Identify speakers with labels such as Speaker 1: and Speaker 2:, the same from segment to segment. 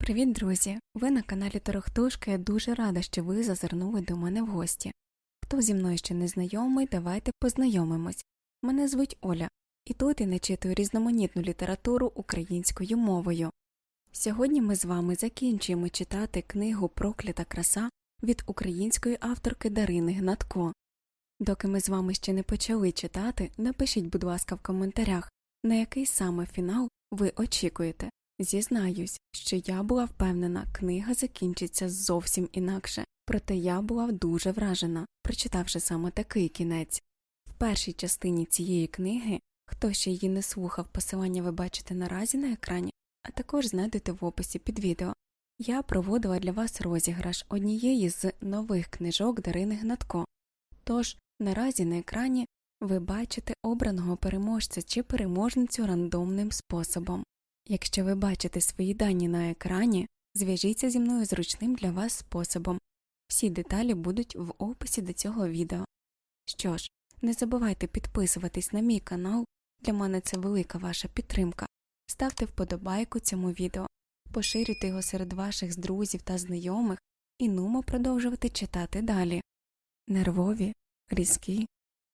Speaker 1: Привіт, друзі! Ви на каналі Торохтушка. Я дуже рада, що ви зазирнули до мене в гості. Хто зі мною ще не знайомий, давайте познайомимось. Мене звуть Оля, і тут я начитую різноманітну літературу українською мовою. Сьогодні ми з вами закінчуємо читати книгу Проклята краса від української авторки Дарини Гнатко. Доки ми з вами ще не почали читати, напишіть, будь ласка, в коментарях, на який саме фінал ви очікуєте. Зізнаюсь, що я була впевнена, книга закінчиться зовсім інакше, проте я була дуже вражена, прочитавши саме такий кінець. В першій частині цієї книги, хто ще її не слухав, посилання ви бачите наразі на екрані, а також знайдете в описі під відео. Я проводила для вас розіграш однієї з нових книжок Дарини Гнатко. Тож наразі на екрані ви бачите обраного переможця чи переможницю рандомним способом. Якщо ви бачите свої дані на екрані, зв'яжіться зі мною зручним для вас способом. Всі деталі будуть в описі до цього відео. Що ж, не забувайте підписуватись на мій канал, для мене це велика ваша підтримка. Ставте вподобайку цьому відео, поширюйте його серед ваших друзів та знайомих і нумо продовжувати читати далі. Нервові, різкі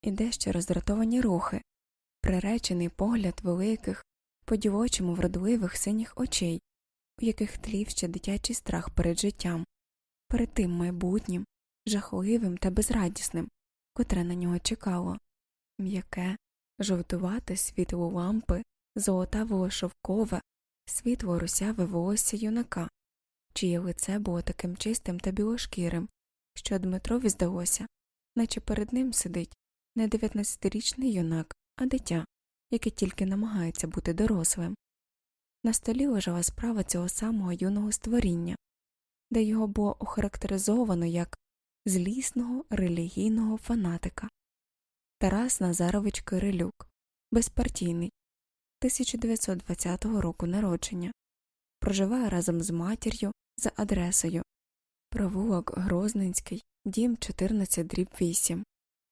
Speaker 1: і дещо роздратовані рухи, приречений погляд великих, по дівочому вродливих синіх очей, у яких тлів ще дитячий страх перед життям, перед тим майбутнім, жахливим та безрадісним, котре на нього чекало, м'яке, жовтувате світло лампи, золотавого шовкове, світло русяве волосся юнака, чиє лице було таким чистим та білошкірим, що Дмитрові здалося, наче перед ним сидить не дев'ятнадцятирічний юнак, а дитя яке тільки намагається бути дорослим. На столі лежала справа цього самого юного створіння, де його було охарактеризовано як злісного релігійного фанатика. Тарас Назарович Кирилюк, безпартійний, 1920 року народження, проживає разом з матір'ю за адресою Провулок Грозненський, дім 14 дріб 8,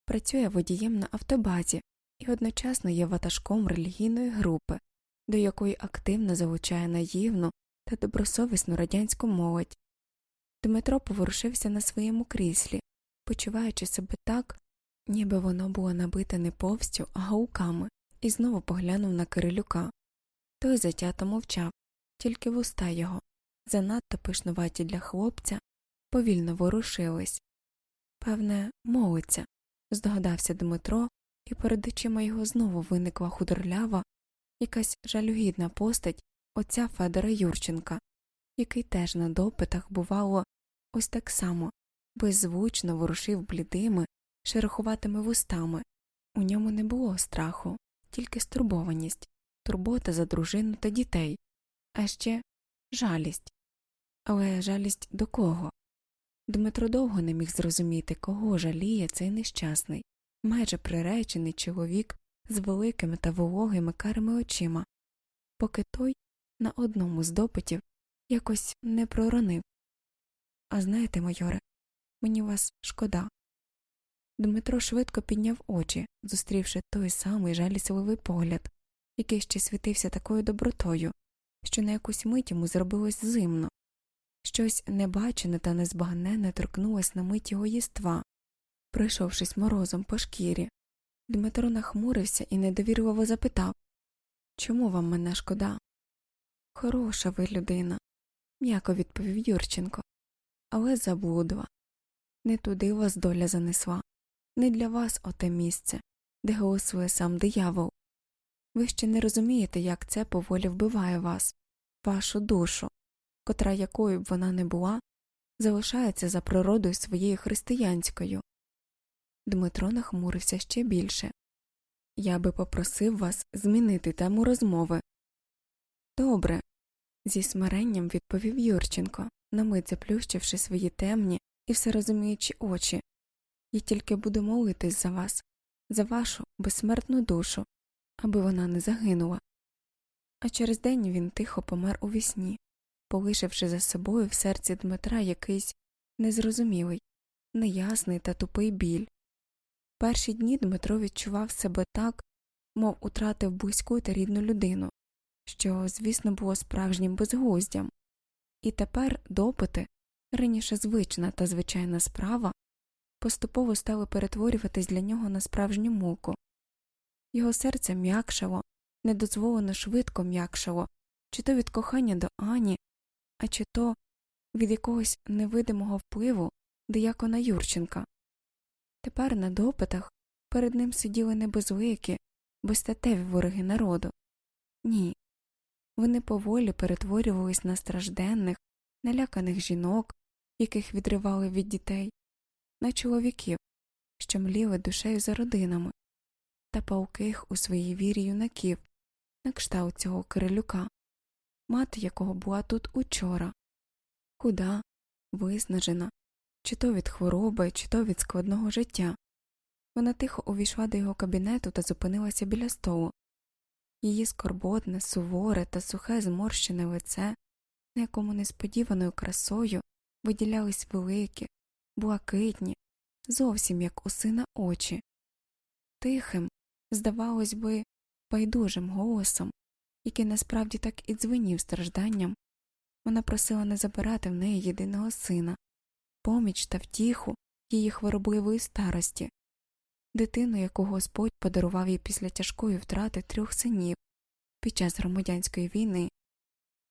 Speaker 1: працює водієм на автобазі і одночасно є ватажком релігійної групи, до якої активно залучає наївну та добросовісну радянську молодь. Дмитро поворушився на своєму кріслі, почуваючи себе так, ніби воно було набите не повстю, а гауками, і знову поглянув на Кирилюка. Той затято мовчав, тільки вуста його, занадто пишнуваті для хлопця, повільно ворушились. Певне, молиться, здогадався Дмитро, і перед очима його знову виникла худорлява, якась жалюгідна постать отця Федора Юрченка, який теж на допитах, бувало, ось так само беззвучно ворушив блідими, шерохуватими вустами. У ньому не було страху, тільки стурбованість, турбота за дружину та дітей, а ще жалість. Але жалість до кого? Дмитро довго не міг зрозуміти, кого жаліє цей нещасний майже приречений чоловік з великими та вологими карими очима, поки той на одному з допитів якось не проронив. А знаєте, майоре, мені вас шкода. Дмитро швидко підняв очі, зустрівши той самий жалісливий погляд, який ще світився такою добротою, що на якусь мить йому зробилось зимно, щось небачене та незбагненне торкнулось на мить його єства, пройшовшись морозом по шкірі. Дмитро нахмурився і недовірливо запитав Чому вам мене шкода? Хороша ви людина, м'яко відповів Юрченко, але заблудва. Не туди вас доля занесла, не для вас оте місце, де голосує сам диявол. Ви ще не розумієте, як це поволі вбиває вас, вашу душу, котра якою б вона не була, залишається за природою своєю християнською. Дмитро нахмурився ще більше. Я би попросив вас змінити тему розмови. Добре, зі смиренням відповів Юрченко, на мить заплющивши свої темні і всерозуміючі очі. Я тільки буду молитись за вас, за вашу безсмертну душу, аби вона не загинула. А через день він тихо помер у вісні, полишивши за собою в серці Дмитра якийсь незрозумілий, неясний та тупий біль. Перші дні Дмитро відчував себе так, мов утратив близьку та рідну людину, що, звісно, було справжнім безглуздям. І тепер допити, раніше звична та звичайна справа, поступово стали перетворюватись для нього на справжню муку. Його серце м'якшало, недозволено швидко м'якшало, чи то від кохання до Ані, а чи то від якогось невидимого впливу диякона Юрченка. Тепер на допитах перед ним сиділи не безликі, безстатеві вороги народу. Ні. Вони поволі перетворювались на стражденних, наляканих жінок, яких відривали від дітей, на чоловіків, що мліли душею за родинами, та палких у своїй вірі юнаків, на кшталт цього Кирилюка, мати якого була тут учора, худа, виснажена, чи то від хвороби, чи то від складного життя. Вона тихо увійшла до його кабінету та зупинилася біля столу. Її скорботне, суворе та сухе зморщене лице, на якому несподіваною красою виділялись великі, блакитні, зовсім як у сина очі. Тихим, здавалось би, байдужим голосом, який насправді так і дзвенів стражданням, вона просила не забирати в неї єдиного сина, поміч та втіху її хворобливої старості, дитину, яку Господь подарував їй після тяжкої втрати трьох синів під час громадянської війни,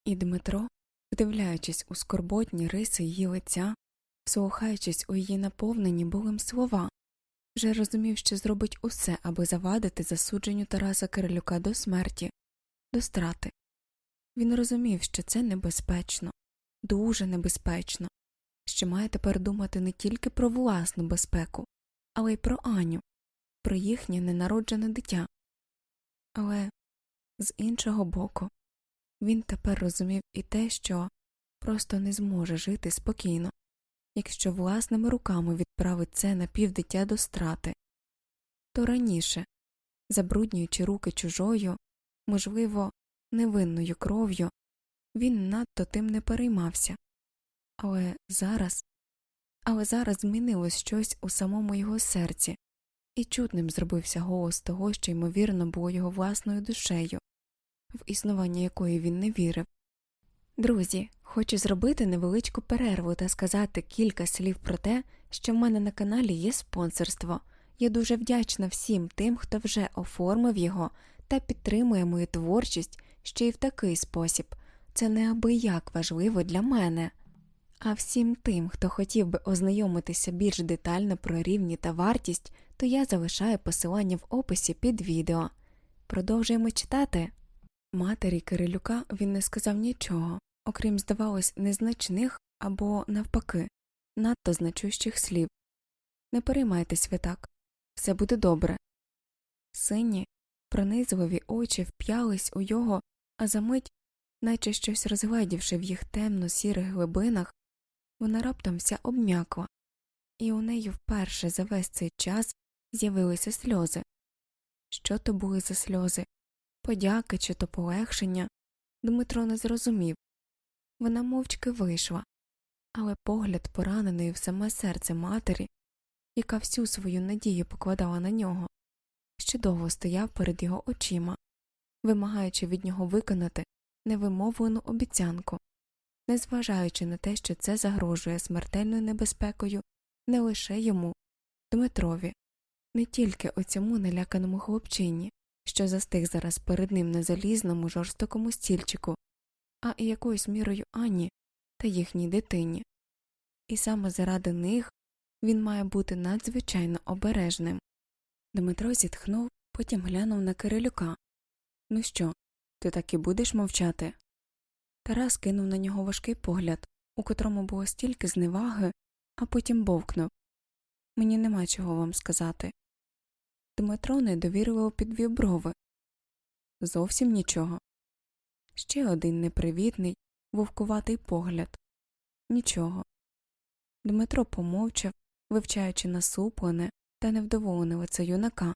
Speaker 1: і Дмитро, вдивляючись у скорботні риси її лиця, слухаючись у її наповнені болем слова, вже розумів, що зробить усе, аби завадити засудженню Тараса Кирилюка до смерті, до страти. Він розумів, що це небезпечно, дуже небезпечно, що має тепер думати не тільки про власну безпеку, але й про Аню, про їхнє ненароджене дитя. Але з іншого боку, він тепер розумів і те, що просто не зможе жити спокійно, якщо власними руками відправить це напівдитя до страти, то раніше, забруднюючи руки чужою, можливо, невинною кров'ю, він надто тим не переймався. Але зараз, але зараз змінилось щось у самому його серці, і чутним зробився голос того, що ймовірно було його власною душею, в існування якої він не вірив. Друзі, хочу зробити невеличку перерву та сказати кілька слів про те, що в мене на каналі є спонсорство. Я дуже вдячна всім тим, хто вже оформив його та підтримує мою творчість ще й в такий спосіб. Це неабияк важливо для мене. А всім тим, хто хотів би ознайомитися більш детально про рівні та вартість, то я залишаю посилання в описі під відео. Продовжуємо читати. Матері Кирилюка він не сказав нічого, окрім, здавалось, незначних або, навпаки, надто значущих слів. Не переймайтесь ви так, все буде добре. Сині, пронизливі очі вп'ялись у його, а за мить, наче щось розгледівши в їх темно сірих глибинах, вона раптом вся обм'якла, і у неї вперше за весь цей час з'явилися сльози. Що то були за сльози? Подяки чи то полегшення? Дмитро не зрозумів. Вона мовчки вийшла, але погляд пораненої в саме серце матері, яка всю свою надію покладала на нього, ще довго стояв перед його очима, вимагаючи від нього виконати невимовлену обіцянку, незважаючи на те, що це загрожує смертельною небезпекою не лише йому, Дмитрові, не тільки оцьому наляканому хлопчині, що застиг зараз перед ним на залізному жорстокому стільчику, а і якоюсь мірою Ані та їхній дитині. І саме заради них він має бути надзвичайно обережним. Дмитро зітхнув, потім глянув на Кирилюка. Ну що, ти так і будеш мовчати? Тарас кинув на нього важкий погляд, у котрому було стільки зневаги, а потім бовкнув Мені нема чого вам сказати. Дмитро недовірливо підвів брови. Зовсім нічого. Ще один непривітний, вовкуватий погляд. Нічого. Дмитро помовчав, вивчаючи насуплене та невдоволене лице юнака.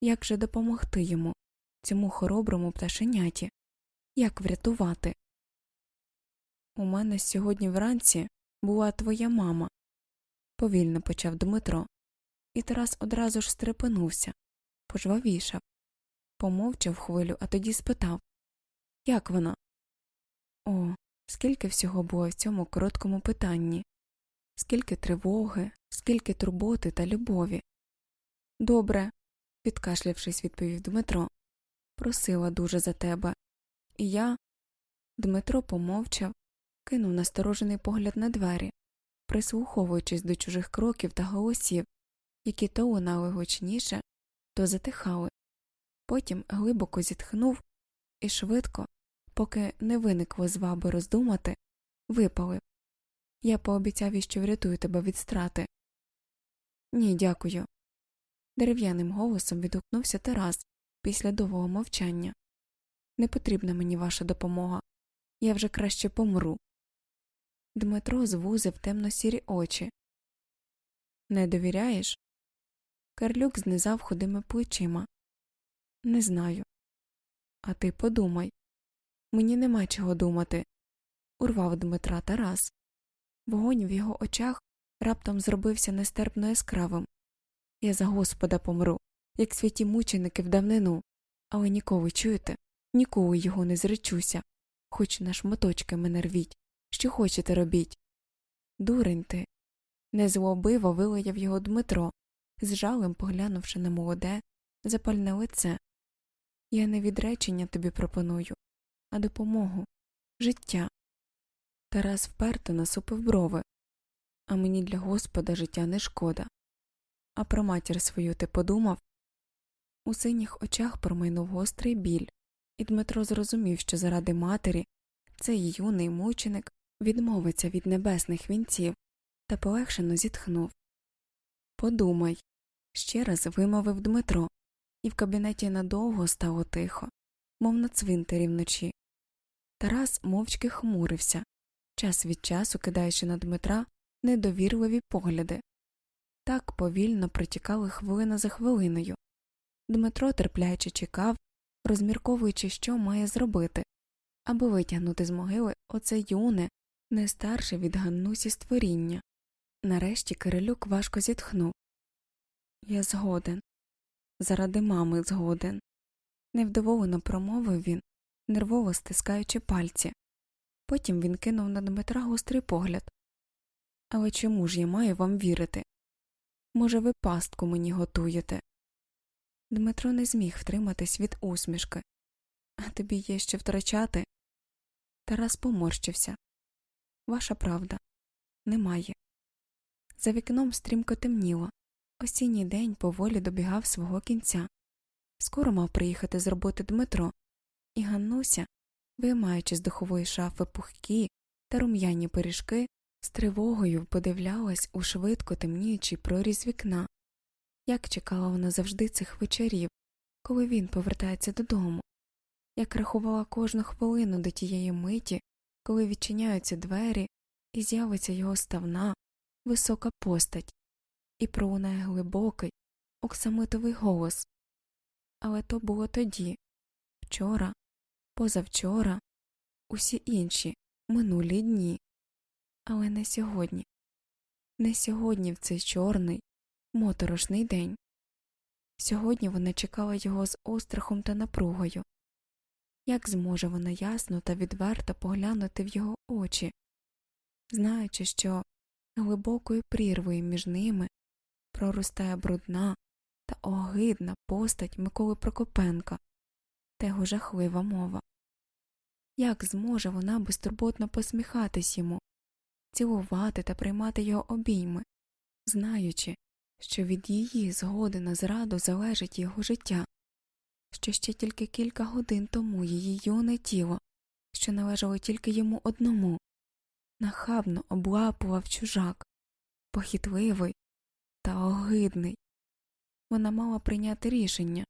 Speaker 1: Як же допомогти йому, цьому хороброму пташеняті? Як врятувати? У мене сьогодні вранці була твоя мама, повільно почав Дмитро, і Тарас одразу ж стрепенувся, пожвавішав, помовчав хвилю, а тоді спитав Як вона? О, Скільки всього було в цьому короткому питанні, скільки тривоги, скільки турботи та любові. Добре, відкашлявшись, відповів Дмитро. Просила дуже за тебе. І я. Дмитро помовчав, кинув насторожений погляд на двері, прислуховуючись до чужих кроків та голосів, які то лунали гучніше, то затихали. Потім глибоко зітхнув і швидко, поки не виникло зваби роздумати, випалив. Я пообіцяв, що врятую тебе від страти. Ні, дякую. Дерев'яним голосом відгукнувся Тарас після довгого мовчання. Не потрібна мені ваша допомога. Я вже краще помру. Дмитро звузив темно сірі очі. Не довіряєш? Карлюк знизав худими плечима. Не знаю. А ти подумай. Мені нема чого думати. урвав Дмитра Тарас. Вогонь в його очах раптом зробився нестерпно яскравим. Я за Господа помру, як святі мученики в давнину, але ніколи чуєте, ніколи його не зречуся, хоч на шматочки мене рвіть, що хочете робіть. Дурень ти. Незлобиво вилаяв його Дмитро, з жалем поглянувши на молоде, запальне лице. Я не відречення тобі пропоную, а допомогу, життя. Тарас вперто насупив брови. А мені для Господа життя не шкода. А про матір свою ти подумав? У синіх очах промайнув гострий біль, і Дмитро зрозумів, що заради матері цей юний мученик відмовиться від небесних вінців та полегшено зітхнув. Подумай, ще раз вимовив Дмитро, і в кабінеті надовго стало тихо, мов на цвинтарі вночі. Тарас мовчки хмурився, час від часу кидаючи на Дмитра недовірливі погляди. Так повільно протікали хвилина за хвилиною. Дмитро терпляче чекав, розмірковуючи, що має зробити, аби витягнути з могили оце юне, не старше від Ганнусі створіння. Нарешті Кирилюк важко зітхнув. Я згоден. Заради мами згоден. Невдоволено промовив він, нервово стискаючи пальці. Потім він кинув на Дмитра гострий погляд. Але чому ж я маю вам вірити? Може, ви пастку мені готуєте? Дмитро не зміг втриматись від усмішки. А тобі є що втрачати? Тарас поморщився. Ваша правда, немає. За вікном стрімко темніло. Осінній день поволі добігав свого кінця. Скоро мав приїхати з роботи Дмитро, і Ганнуся, виймаючи з духової шафи пухкі та рум'яні пиріжки, з тривогою подивлялась у швидко темніючий проріз вікна, як чекала вона завжди цих вечорів, коли він повертається додому, як рахувала кожну хвилину до тієї миті, коли відчиняються двері і з'явиться його ставна, висока постать, і пролунає глибокий, оксамитовий голос. Але то було тоді вчора, позавчора, усі інші минулі дні. Але не сьогодні, не сьогодні в цей чорний, моторошний день. Сьогодні вона чекала його з острахом та напругою. Як зможе вона ясно та відверто поглянути в його очі, знаючи, що глибокою прірвою між ними проростає брудна та огидна постать Миколи Прокопенка та його жахлива мова. Як зможе вона безтурботно посміхатись йому, цілувати та приймати його обійми, знаючи, що від її згоди на зраду залежить його життя, що ще тільки кілька годин тому її юне тіло, що належало тільки йому одному, нахабно облапував чужак, похитливий та огидний. Вона мала прийняти рішення,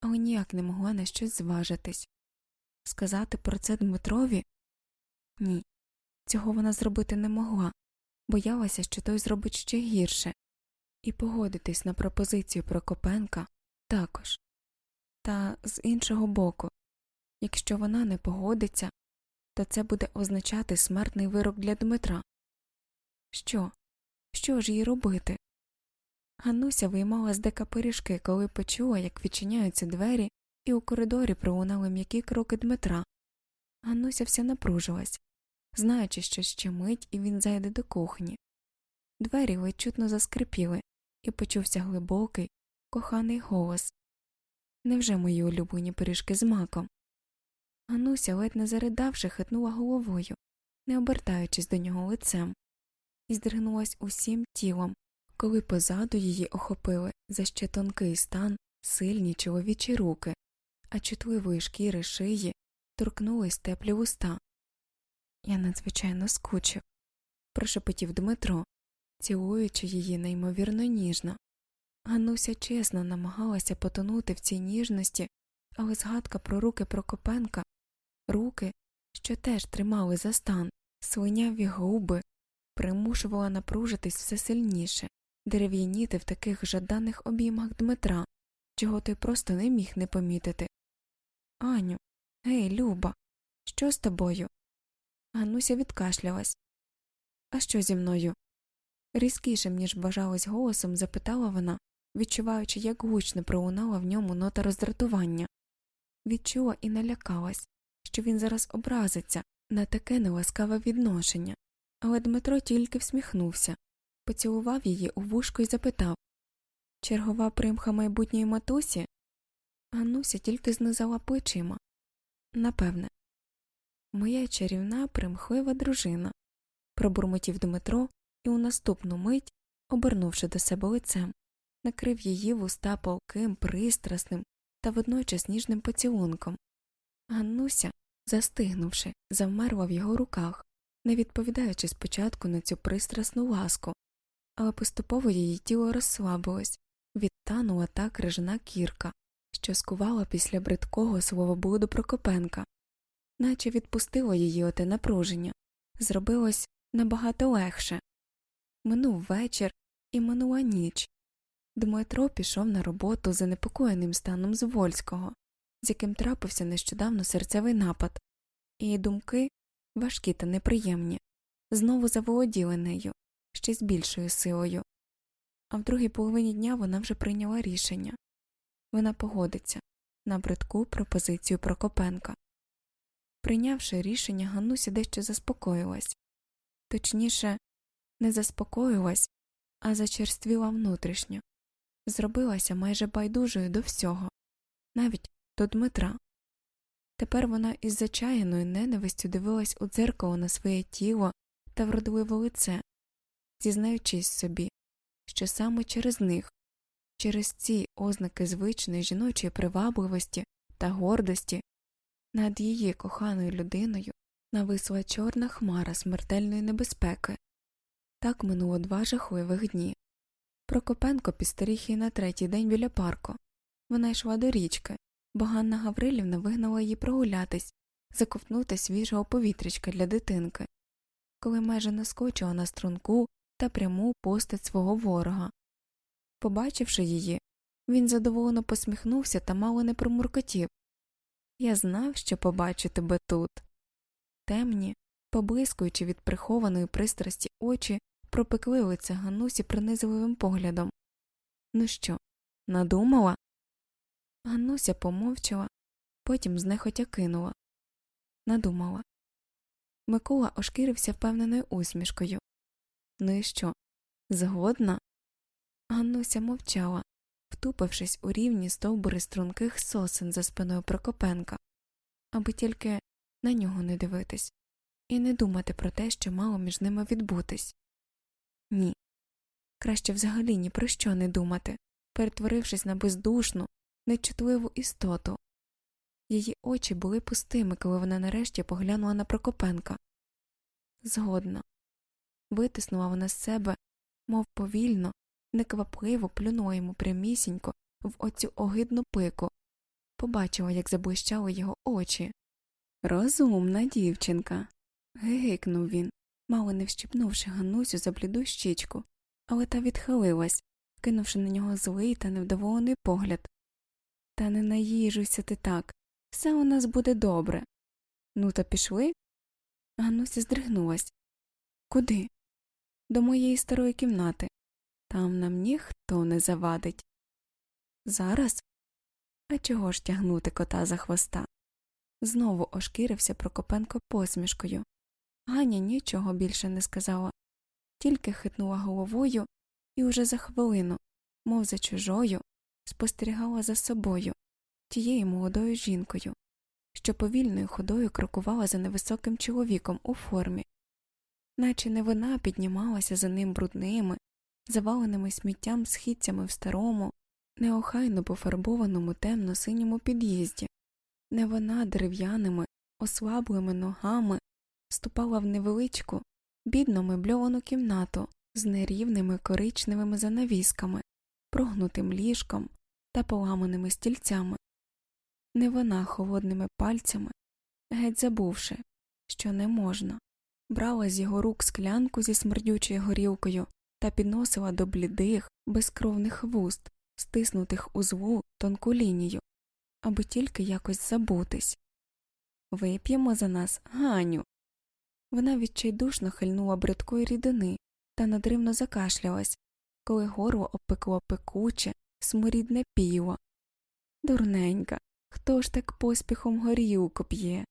Speaker 1: але ніяк не могла на щось зважитись. Сказати про це Дмитрові? Ні, цього вона зробити не могла, боялася, що той зробить ще гірше, і погодитись на пропозицію Прокопенка також. Та з іншого боку, якщо вона не погодиться, то це буде означати смертний вирок для Дмитра. Що? Що ж їй робити? Ганнуся виймала з дека пиріжки, коли почула, як відчиняються двері, і у коридорі пролунали м'які кроки Дмитра. Ганнуся вся напружилась. знаючи, що ще мить і він зайде до кухні. Двері ледь чутно заскрипіли, і почувся глибокий, коханий голос Невже мої улюблені пиріжки з маком? Гануся, ледь не заридавши, хитнула головою, не обертаючись до нього лицем, і здригнулась усім тілом, коли позаду її охопили за ще тонкий стан сильні чоловічі руки, а чутливої шкіри шиї торкнулись теплі уста. Я надзвичайно скучив, прошепотів Дмитро, цілуючи її неймовірно ніжно. Гануся чесно намагалася потонути в цій ніжності, але згадка про руки Прокопенка, руки, що теж тримали за стан, слиняві губи, примушувала напружитись все сильніше, дерев'яніти в таких жаданих обіймах Дмитра, чого той просто не міг не помітити. Аню, гей, Люба, що з тобою? Гануся відкашлялась. А що зі мною? Різкішим, ніж бажалось голосом, запитала вона, відчуваючи, як гучно пролунала в ньому нота роздратування. Відчула і налякалась, що він зараз образиться на таке неласкаве відношення, але Дмитро тільки всміхнувся, поцілував її у вушко і запитав Чергова примха майбутньої матусі? Гануся тільки знизала плечима. Напевне, моя чарівна примхлива дружина, пробурмотів Дмитро і у наступну мить, обернувши до себе лицем, накрив її вуста палким, пристрасним та водночас ніжним поцілунком. Ганнуся, застигнувши, завмерла в його руках, не відповідаючи спочатку на цю пристрасну ласку, але поступово її тіло розслабилось, відтанула та крижана кірка, що скувала після бридкого словоблуду Прокопенка, наче відпустило її оте напруження, зробилось набагато легше. Минув вечір і минула ніч. Дмитро пішов на роботу занепокоєним станом Звольського, з яким трапився нещодавно серцевий напад, і думки, важкі та неприємні, знову заволоділи нею ще з більшою силою. А в другій половині дня вона вже прийняла рішення. Вона погодиться на бридку пропозицію Прокопенка. Прийнявши рішення, Гануся дещо заспокоїлась. Точніше, не заспокоїлась, а зачерствіла внутрішньо, зробилася майже байдужою до всього, навіть до Дмитра. Тепер вона із зачаяною ненавистю дивилась у дзеркало на своє тіло та вродливе лице, зізнаючись собі, що саме через них, через ці ознаки звичної жіночої привабливості та гордості над її коханою людиною нависла чорна хмара смертельної небезпеки. Так минуло два жахливих дні. Прокопенко підстеріг її на третій день біля парку. Вона йшла до річки, бо Ганна Гаврилівна вигнала її прогулятись, заковтнути свіжого повітрячка для дитинки, коли майже наскочила на струнку та пряму постать свого ворога. Побачивши її, він задоволено посміхнувся та мало не промуркотів Я знав, що побачу тебе тут. Темні, поблискуючи від прихованої пристрасті очі, пропекли лице Ганусі принизливим поглядом. Ну що, надумала? Гануся помовчала, потім знехотя кинула. Надумала. Микола ошкірився впевненою усмішкою. Ну і що? Згодна? Ганнуся мовчала, втупившись у рівні стовбури струнких сосен за спиною Прокопенка, аби тільки на нього не дивитись і не думати про те, що мало між ними відбутись. Ні. Краще взагалі ні про що не думати, перетворившись на бездушну, нечутливу істоту. Її очі були пустими, коли вона нарешті поглянула на Прокопенка. Згодна. Витиснула вона з себе, мов повільно, неквапливо плюнула йому прямісінько в оцю огидну пику, побачила, як заблищали його очі. Розумна дівчинка. гигикнув він, мало не вщипнувши Ганусю за бліду щічку, але та відхилилась, кинувши на нього злий та невдоволений погляд. Та не наїжуйся ти так, все у нас буде добре. Ну, та пішли? Гануся здригнулась. Куди? До моєї старої кімнати. Там нам ніхто не завадить. Зараз? А чого ж тягнути кота за хвоста? Знову ошкірився Прокопенко посмішкою. Ганя нічого більше не сказала, тільки хитнула головою і уже за хвилину, мов за чужою, спостерігала за собою, тією молодою жінкою, що повільною ходою крокувала за невисоким чоловіком у формі, наче не вона піднімалася за ним брудними, заваленими сміттям східцями в старому, неохайно пофарбованому темно синьому під'їзді, не вона дерев'яними, ослаблими ногами ступала в невеличку, бідно мебльовану кімнату з нерівними коричневими занавісками, прогнутим ліжком та поламаними стільцями, не вона холодними пальцями, геть забувши, що не можна, брала з його рук склянку зі смердючою горілкою та підносила до блідих, безкровних вуст, стиснутих у злу тонку лінію, аби тільки якось забутись. Вип'ємо за нас, Ганю. Вона відчайдушно хильнула бридкої рідини та надривно закашлялась, коли горло опекло пекуче, сморідне піво. Дурненька, хто ж так поспіхом горілку п'є?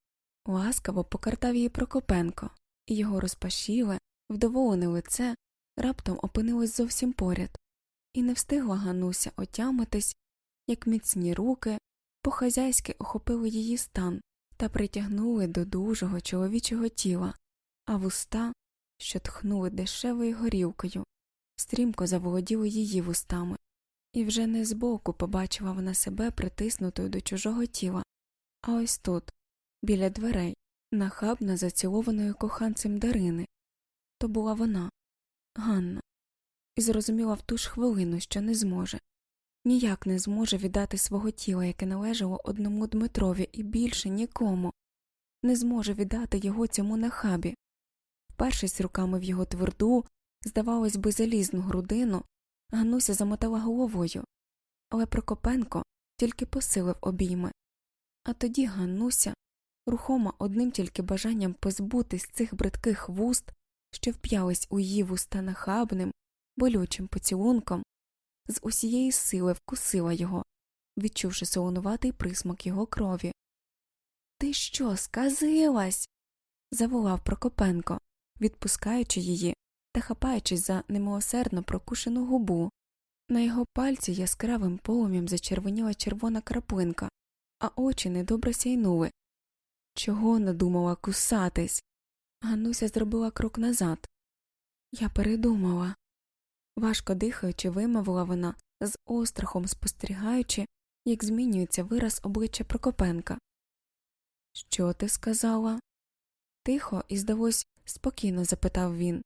Speaker 1: Ласкаво покартав її Прокопенко, і його розпашіле, вдоволене лице раптом опинилось зовсім поряд, і не встигла Гануся отямитись, як міцні руки по хазяйськи охопили її стан та притягнули до дужого чоловічого тіла, а вуста, що тхнули дешевою горілкою, стрімко заволоділи її вустами, і вже не збоку побачила вона себе притиснутою до чужого тіла, а ось тут, біля дверей, нахабно зацілованою коханцем Дарини. То була вона, Ганна, і зрозуміла в ту ж хвилину, що не зможе. Ніяк не зможе віддати свого тіла, яке належало одному Дмитрові, і більше нікому, не зможе віддати його цьому нахабі. Впершись руками в його тверду, здавалось би, залізну грудину, Гануся замотала головою, але Прокопенко тільки посилив обійми. А тоді Ганнуся, рухома одним тільки бажанням позбутись цих бридких вуст, що вп'ялись у її вуста нахабним, болючим поцілунком, з усієї сили вкусила його, відчувши солонуватий присмак його крові. Ти що, сказилась? заволав Прокопенко, відпускаючи її та хапаючись за немилосердно прокушену губу. На його пальці яскравим полум'ям зачервоніла червона краплинка, а очі недобре сяйнули. Чого надумала кусатись? Гануся зробила крок назад. Я передумала. Важко дихаючи, вимовила вона, з острахом спостерігаючи, як змінюється вираз обличчя Прокопенка. Що ти сказала? Тихо і, здалось, спокійно запитав він,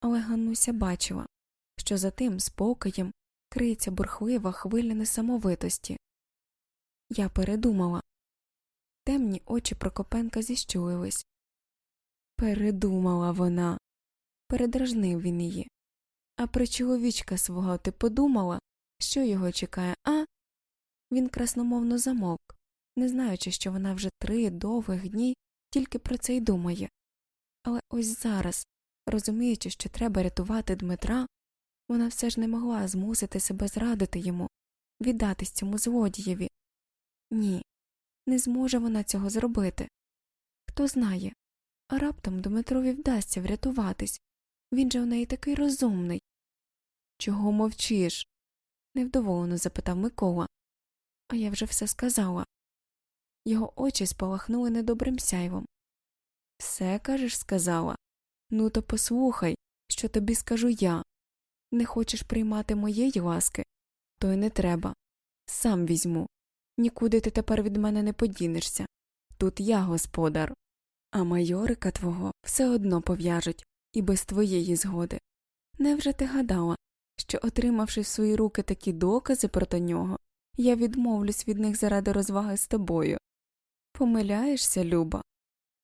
Speaker 1: але Ганнуся бачила, що за тим спокоєм криється бурхлива хвиля несамовитості. Я передумала. Темні очі Прокопенка зіщулились. Передумала вона. Передражнив він її. А про чоловічка свого ти подумала, що його чекає, а? Він красномовно замовк, не знаючи, що вона вже три довгих дні тільки про це й думає. Але ось зараз, розуміючи, що треба рятувати Дмитра, вона все ж не могла змусити себе зрадити йому, віддатись цьому злодієві. Ні, не зможе вона цього зробити. Хто знає, а раптом Дмитрові вдасться врятуватись він же у неї такий розумний. Чого мовчиш? невдоволено запитав Микола. А я вже все сказала. Його очі спалахнули недобрим сяйвом. Все, кажеш, сказала? Ну, то послухай, що тобі скажу я. Не хочеш приймати моєї ласки, то й не треба. Сам візьму. Нікуди ти тепер від мене не подінешся. Тут я господар. А майорика твого все одно пов'яжуть і без твоєї згоди. Невже ти гадала, що, отримавши в свої руки такі докази проти нього, я відмовлюсь від них заради розваги з тобою? Помиляєшся, Люба.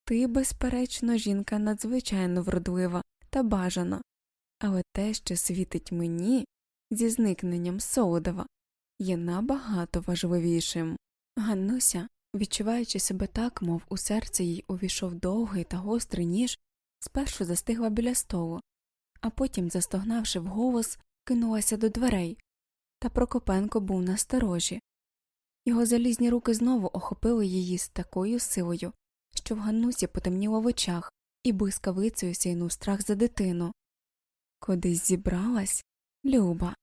Speaker 1: Ти, безперечно, жінка надзвичайно вродлива та бажана, але те, що світить мені зі зникненням Солодова, є набагато важливішим. Ганнуся, відчуваючи себе так, мов у серце їй увійшов довгий та гострий ніж, спершу застигла біля столу, а потім, застогнавши вголос, кинулася до дверей. Та Прокопенко був насторожі. Його залізні руки знову охопили її з такою силою, що в Ганнусі потемніло в очах, і блискавицею сяйнув страх за дитину. Кудись зібралась Люба.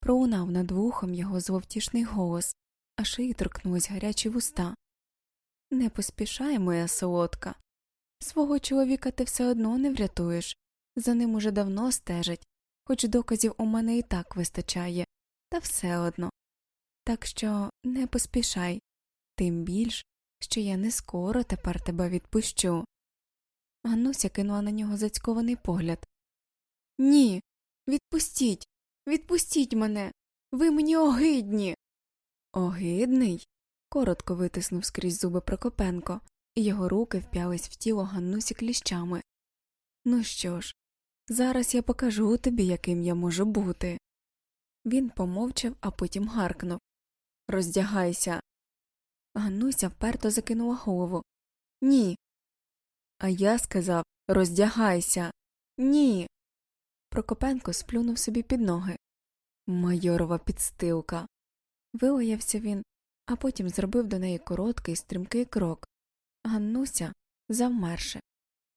Speaker 1: Пролунав над вухом його зловтішний голос, а шиї торкнулись гарячі вуста. Не поспішай, моя солодка. Свого чоловіка ти все одно не врятуєш. За ним уже давно стежать, хоч доказів у мене і так вистачає, та все одно. Так що не поспішай, тим більш, що я не скоро тепер тебе відпущу. Ганнуся кинула на нього зацькований погляд. Ні, відпустіть, відпустіть мене. Ви мені огидні. Огидний? коротко витиснув скрізь зуби Прокопенко, і його руки вп'ялись в тіло Ганнусі кліщами. Ну що ж, зараз я покажу тобі, яким я можу бути. Він помовчав, а потім гаркнув Роздягайся. Ганнуся вперто закинула голову. Ні. А я сказав роздягайся. Ні. Прокопенко сплюнув собі під ноги. Майорова підстилка. Вилаявся він, а потім зробив до неї короткий стрімкий крок. Ганнуся, завмерше,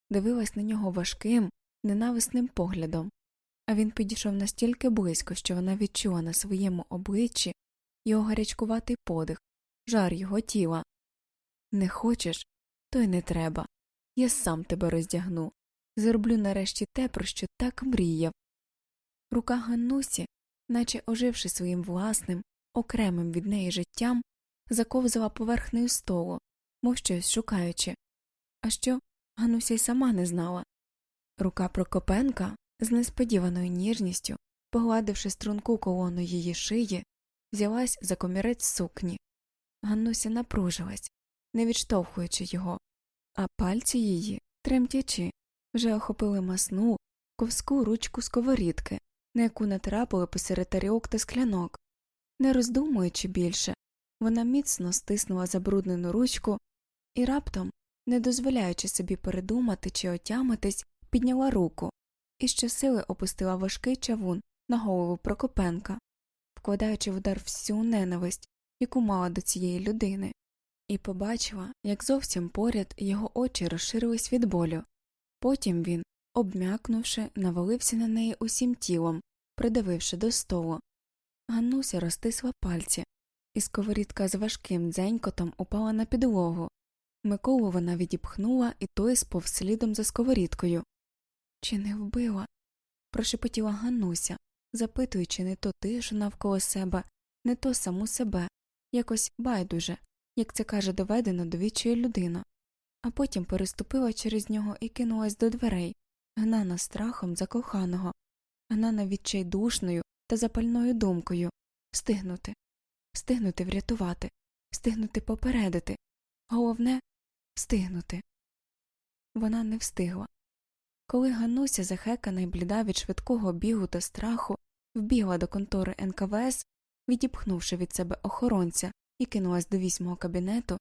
Speaker 1: дивилась на нього важким, ненависним поглядом, а він підійшов настільки близько, що вона відчула на своєму обличчі його гарячкуватий подих, жар його тіла. Не хочеш, то й не треба. Я сам тебе роздягну. Зроблю нарешті те, про що так мріяв. Рука Ганнусі, наче оживши своїм власним, окремим від неї життям, заковзала поверхнею столу, мов щось шукаючи. А що Гануся й сама не знала. Рука Прокопенка з несподіваною ніжністю, погладивши струнку колону її шиї, взялась за комірець сукні. Ганнуся напружилась, не відштовхуючи його, а пальці її, тремтячи, вже охопили масну, ковську ручку сковорідки, на яку натрапили посеред тарілок та склянок. Не роздумуючи більше, вона міцно стиснула забруднену ручку і раптом, не дозволяючи собі передумати чи отямитись, підняла руку і щосили опустила важкий чавун на голову Прокопенка, вкладаючи в удар всю ненависть, яку мала до цієї людини, і побачила, як зовсім поряд його очі розширились від болю. Потім він, обм'якнувши, навалився на неї усім тілом, придавивши до столу. Ганнуся розтисла пальці, і сковорідка з важким дзенькотом упала на підлогу. Миколу вона відіпхнула, і той сповз слідом за сковорідкою. Чи не вбила? прошепотіла Ганнуся, запитуючи не то тишу навколо себе, не то саму себе, якось байдуже, як це каже доведена до відчої людина, а потім переступила через нього і кинулась до дверей, гнана страхом за коханого, гнана відчайдушною та запальною думкою встигнути, встигнути врятувати, встигнути попередити, головне встигнути. Вона не встигла. Коли Гануся, захекана й бліда від швидкого бігу та страху, вбігла до контори НКВС, відіпхнувши від себе охоронця і кинулась до вісьмого кабінету,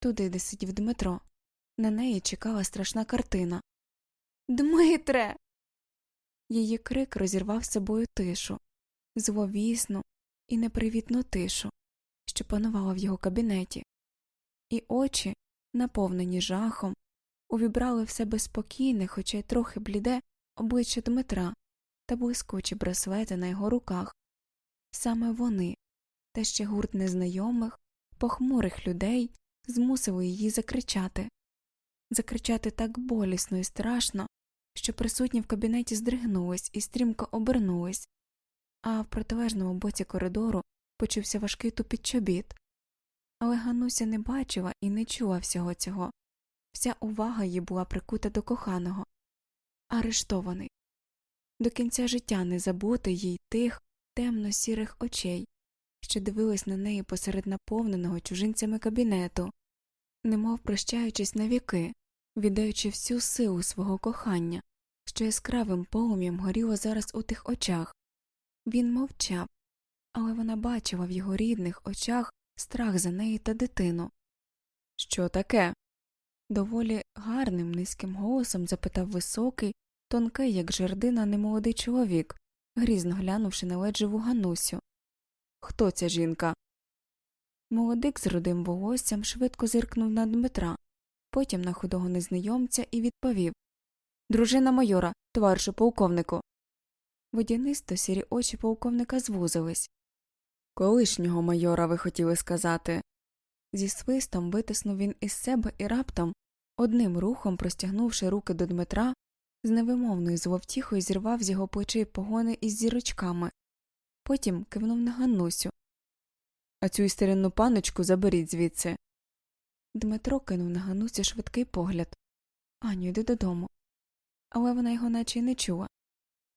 Speaker 1: туди, де сидів Дмитро, на неї чекала страшна картина. Дмитре. Її крик розірвав собою тишу, зловісну і непривітну тишу, що панувала в його кабінеті, і очі, наповнені жахом, увібрали в себе спокійне, хоча й трохи бліде, обличчя Дмитра та блискучі браслети на його руках. Саме вони, та ще гурт незнайомих, похмурих людей змусили її закричати, закричати так болісно і страшно, що присутні в кабінеті здригнулись і стрімко обернулись, а в протилежному боці коридору почувся важкий тупіт чобіт. Але Гануся не бачила і не чула всього цього, вся увага її була прикута до коханого, арештований. До кінця життя не забути їй тих темно сірих очей, що дивились на неї посеред наповненого чужинцями кабінету, немов прощаючись на віки, віддаючи всю силу свого кохання, що яскравим полум'ям горіло зараз у тих очах. Він мовчав, але вона бачила в його рідних очах страх за неї та дитину. Що таке? доволі гарним низьким голосом запитав високий, тонкий, як жердина, немолодий чоловік, грізно глянувши на леджеву Ганусю. Хто ця жінка? Молодик з рудим волоссям швидко зиркнув на Дмитра, потім на худого незнайомця і відповів Дружина майора, товаришу полковнику. Водянисто сірі очі полковника звузились. Колишнього майора ви хотіли сказати. Зі свистом витиснув він із себе і раптом, одним рухом простягнувши руки до Дмитра, з невимовною зловтіхою зірвав з його плечей погони із зірочками, потім кивнув на Ганнусю. А цю істеринну паночку заберіть звідси. Дмитро кинув на Ганусю швидкий погляд. Аню, йди додому. Але вона його наче й не чула.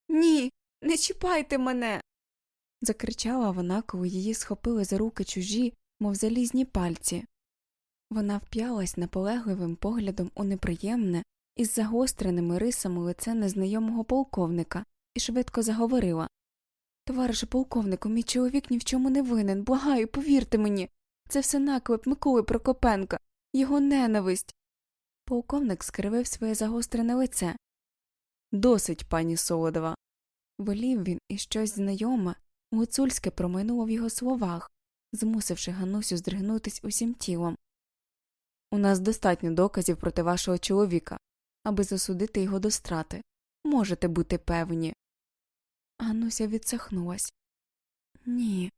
Speaker 1: Ні, не чіпайте мене. закричала вона, коли її схопили за руки чужі, мов залізні пальці. Вона вп'ялась наполегливим поглядом у неприємне із загостреними рисами лице незнайомого полковника і швидко заговорила Товаришу полковнику, мій чоловік ні в чому не винен, благаю, повірте мені. Це все наклеп Миколи Прокопенка, його ненависть. Полковник скривив своє загострене лице. Досить, пані Солодова. Волів він і щось знайоме, гуцульське промайнуло в його словах, змусивши Ганусю здригнутись усім тілом. У нас достатньо доказів проти вашого чоловіка, аби засудити його до страти. Можете бути певні. Гануся відсахнулась. Ні.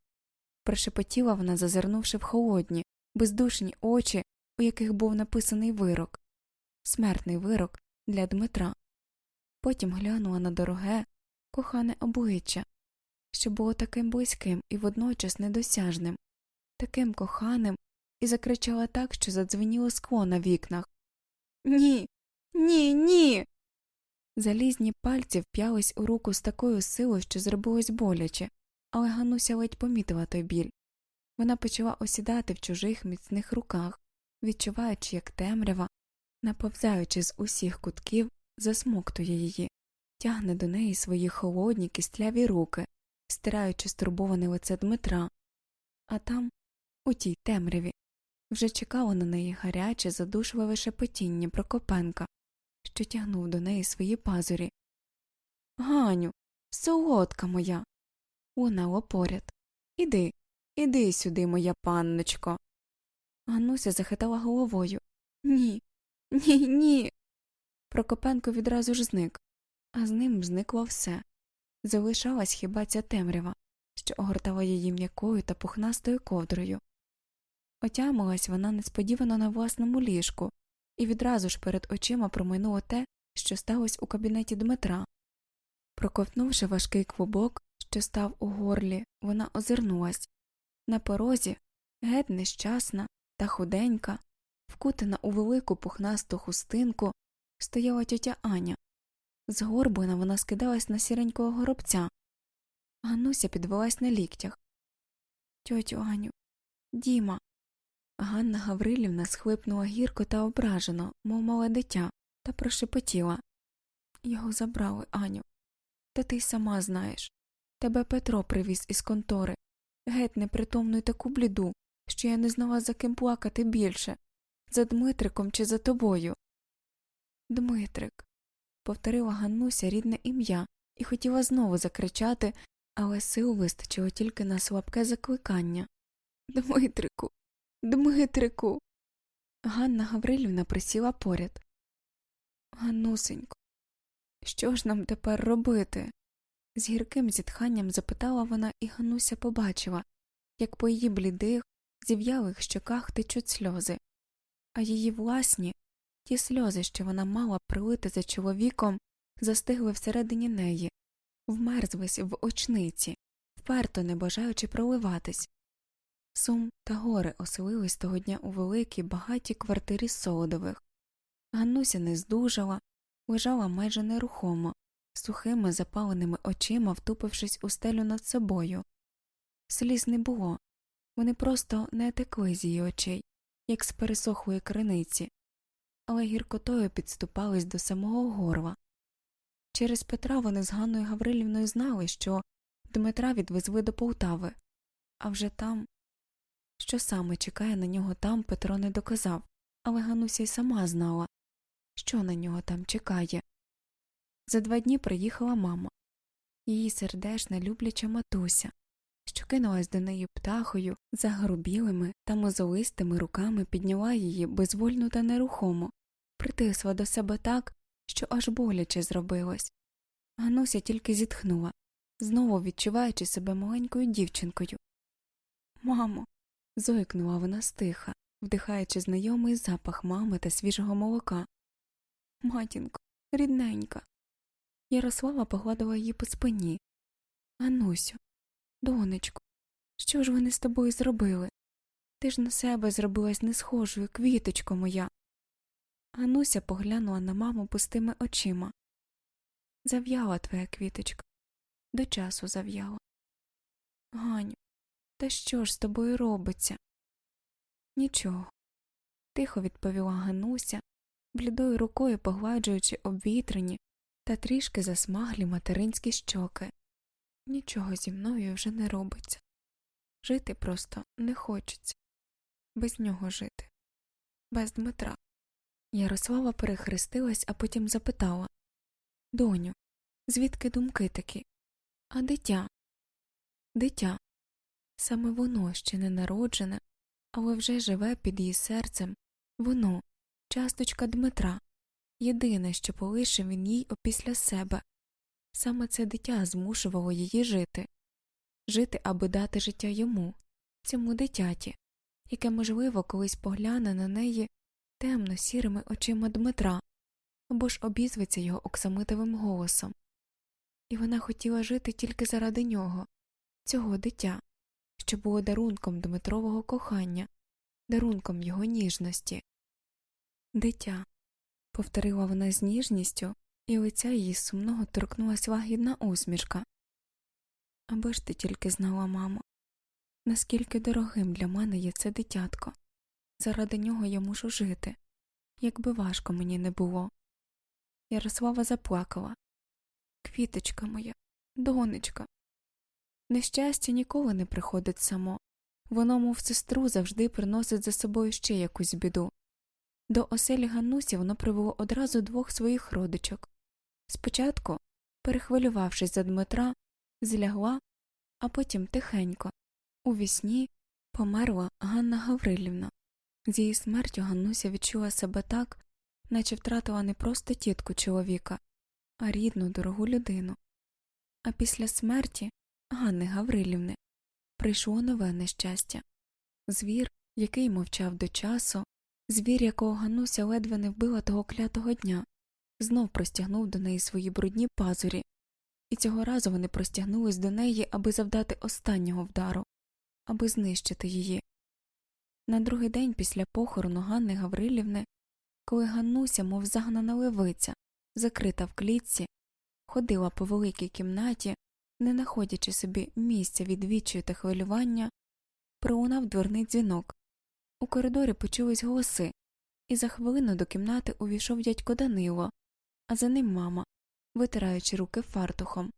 Speaker 1: прошепотіла вона, зазирнувши в холодні, бездушні очі, у яких був написаний вирок смертний вирок для Дмитра. Потім глянула на дороге, кохане обличчя, що було таким близьким і водночас недосяжним, таким коханим, і закричала так, що задзвеніло скло на вікнах. Ні, ні, ні. Залізні пальці вп'ялись у руку з такою силою, що зробилось боляче, але Гануся ледь помітила той біль. Вона почала осідати в чужих міцних руках, відчуваючи, як темрява, наповзаючи з усіх кутків, засмоктує її, тягне до неї свої холодні кістляві руки, стираючи стурбоване лице Дмитра, а там, у тій темряві, вже чекало на неї гаряче, задушливе шепотіння Прокопенка, що тягнув до неї свої пазурі. Ганю, солодка моя. Лунало поряд. Іди, іди сюди, моя панночко. Гануся захитала головою. Ні, ні, ні. Прокопенко відразу ж зник, а з ним зникло все. Залишалась хіба ця темрява, що огортала її м'якою та пухнастою ковдрою. Отямилась вона несподівано на власному ліжку, і відразу ж перед очима промайнуло те, що сталося у кабінеті Дмитра. Проковтнувши важкий клубок, що став у горлі, вона озирнулась. На порозі, геть нещасна та худенька, вкутана у велику пухнасту хустинку, стояла тьотя Аня. Згорблена вона скидалась на сіренького горобця. Гануся підвелась на ліктях. Тьотю Аню, Діма. Ганна Гаврилівна схлипнула гірко та ображено, мов мале дитя, та прошепотіла Його забрали, Аню. Та ти й сама знаєш. Тебе Петро привіз із контори, геть непритомну й таку бліду, що я не знала, за ким плакати більше за Дмитриком чи за тобою. Дмитрик. повторила Ганнуся рідне ім'я і хотіла знову закричати, але сил вистачило тільки на слабке закликання. Дмитрику, Дмитрику. Ганна Гаврилівна присіла поряд. Ганнусенько, що ж нам тепер робити? З гірким зітханням запитала вона, і Гануся побачила, як по її блідих, зів'ялих щоках течуть сльози, а її власні, ті сльози, що вона мала пролити за чоловіком, застигли всередині неї, вмерзлись в очниці, вперто не бажаючи проливатись. Сум та горе оселились того дня у великій багатій квартирі Солодових. Ганнуся не здужала, лежала майже нерухомо, сухими запаленими очима втупившись у стелю над собою. Сліз не було, вони просто не текли з її очей, як з пересохлої криниці, але гіркотою підступались до самого горла. Через Петра вони з Ганною Гаврилівною знали, що Дмитра відвезли до Полтави, а вже там. Що саме чекає на нього там, Петро не доказав, але Гануся й сама знала, що на нього там чекає. За два дні приїхала мама, її сердешна, любляча матуся, що кинулась до неї птахою, загрубілими та мозолистими руками підняла її безвольну та нерухомо, притисла до себе так, що аж боляче зробилось. Гануся тільки зітхнула, знову відчуваючи себе маленькою дівчинкою. Мамо. Зойкнула вона стиха, вдихаючи знайомий запах мами та свіжого молока. Матінко, рідненька. Ярослава погладила її по спині. Ганусю, донечко, що ж вони з тобою зробили? Ти ж на себе зробилась несхожою, квіточко моя. Гануся поглянула на маму пустими очима. Зав'яла твоя квіточка, до часу зав'яла. Ганю, та що ж з тобою робиться? Нічого, тихо відповіла Гануся, блідою рукою погладжуючи обвітрені та трішки засмаглі материнські щоки. Нічого зі мною вже не робиться. Жити просто не хочеться. Без нього жити, без Дмитра. Ярослава перехрестилась, а потім запитала Доню, звідки думки такі? А дитя? Дитя. Саме воно ще не народжене, але вже живе під її серцем, воно, часточка Дмитра, єдине, що полишив він їй опісля себе. Саме це дитя змушувало її жити, жити, аби дати життя йому, цьому дитяті, яке, можливо, колись погляне на неї темно сірими очима Дмитра або ж обізветься його оксамитовим голосом. І вона хотіла жити тільки заради нього, цього дитя, що було дарунком Дмитрового кохання, дарунком його ніжності. Дитя. повторила вона з ніжністю, і лиця її сумного торкнулась лагідна усмішка. Аби ж ти тільки знала, мамо, наскільки дорогим для мене є це дитятко. Заради нього я мушу жити, якби важко мені не було. Ярослава заплакала. Квіточка моя, донечка. Нещастя ніколи не приходить само, воно, мов сестру, завжди приносить за собою ще якусь біду. До оселі Ганусі воно привело одразу двох своїх родичок. Спочатку, перехвилювавшись за Дмитра, злягла, а потім тихенько, у вісні померла Ганна Гаврилівна. З її смертю Ганнуся відчула себе так, наче втратила не просто тітку чоловіка, а рідну, дорогу людину. А після смерті Ганни Гаврилівни прийшло нове нещастя звір, який мовчав до часу, звір, якого Ганнуся ледве не вбила того клятого дня, знов простягнув до неї свої брудні пазурі, і цього разу вони простягнулись до неї, аби завдати останнього вдару, аби знищити її. На другий день після похорону Ганни Гаврилівни, коли Ганнуся, мов загнана левиця, закрита в клітці, ходила по великій кімнаті, не находячи собі місця від відчаю та хвилювання, пролунав дверний дзвінок. У коридорі почулись голоси, і за хвилину до кімнати увійшов дядько Данило, а за ним мама, витираючи руки фартухом,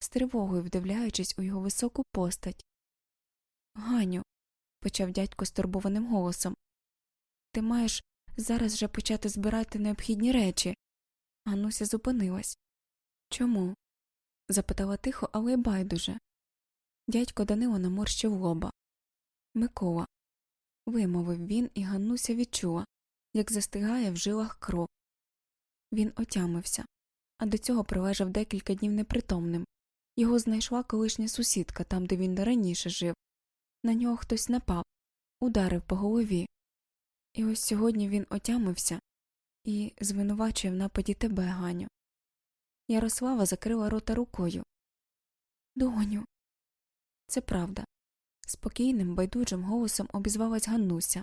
Speaker 1: з тривогою вдивляючись у його високу постать. Ганю, почав дядько стурбованим голосом, ти маєш зараз же почати збирати необхідні речі. Гануся зупинилась. Чому? Запитала тихо, але й байдуже. Дядько Данило наморщив лоба. Микола. вимовив він, і Ганнуся відчула, як застигає в жилах кров. Він отямився, а до цього пролежав декілька днів непритомним. Його знайшла колишня сусідка там, де він раніше жив. На нього хтось напав, ударив по голові. І ось сьогодні він отямився і звинувачує в нападі тебе, Ганю. Ярослава закрила рота рукою. Доню. Це правда. Спокійним, байдужим голосом обізвалась Ганнуся.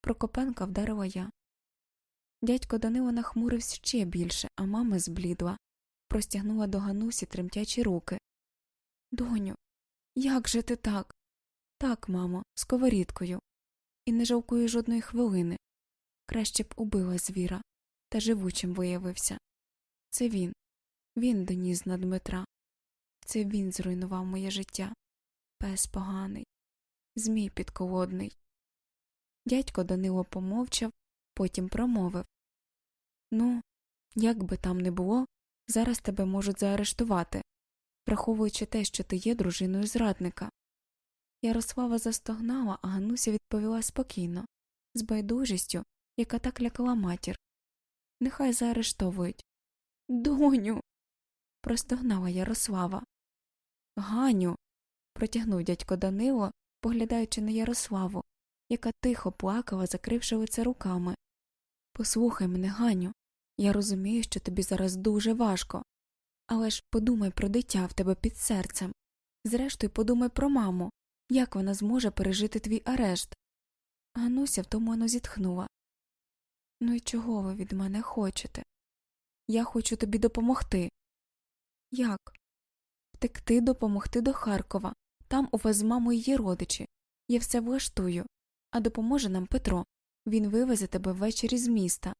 Speaker 1: Прокопенка вдарила я. Дядько Данило нахмурився ще більше, а мама зблідла, простягнула до Ганусі тремтячі руки. Доню, як же ти так? Так, мамо, сковорідкою. І не жалкую жодної хвилини. Краще б убила звіра, та живучим виявився. Це він, він доніс на Дмитра. Це він зруйнував моє життя. Пес поганий, змій підколодний. Дядько Данило помовчав, потім промовив Ну, як би там не було, зараз тебе можуть заарештувати, враховуючи те, що ти є дружиною зрадника. Ярослава застогнала, а Гануся відповіла спокійно, з байдужістю, яка так лякала матір. Нехай заарештовують. Доню. Простогнала Ярослава. Ганю. протягнув дядько Данило, поглядаючи на Ярославу, яка тихо плакала, закривши лице руками. Послухай мене, Ганю, я розумію, що тобі зараз дуже важко, але ж подумай про дитя в тебе під серцем. Зрештою, подумай про маму, як вона зможе пережити твій арешт. Гануся втомлено зітхнула. Ну і чого ви від мене хочете? Я хочу тобі допомогти. Як? Втекти допомогти до Харкова. Там у вас з мамою є родичі. Я все влаштую, а допоможе нам Петро. Він вивезе тебе ввечері з міста.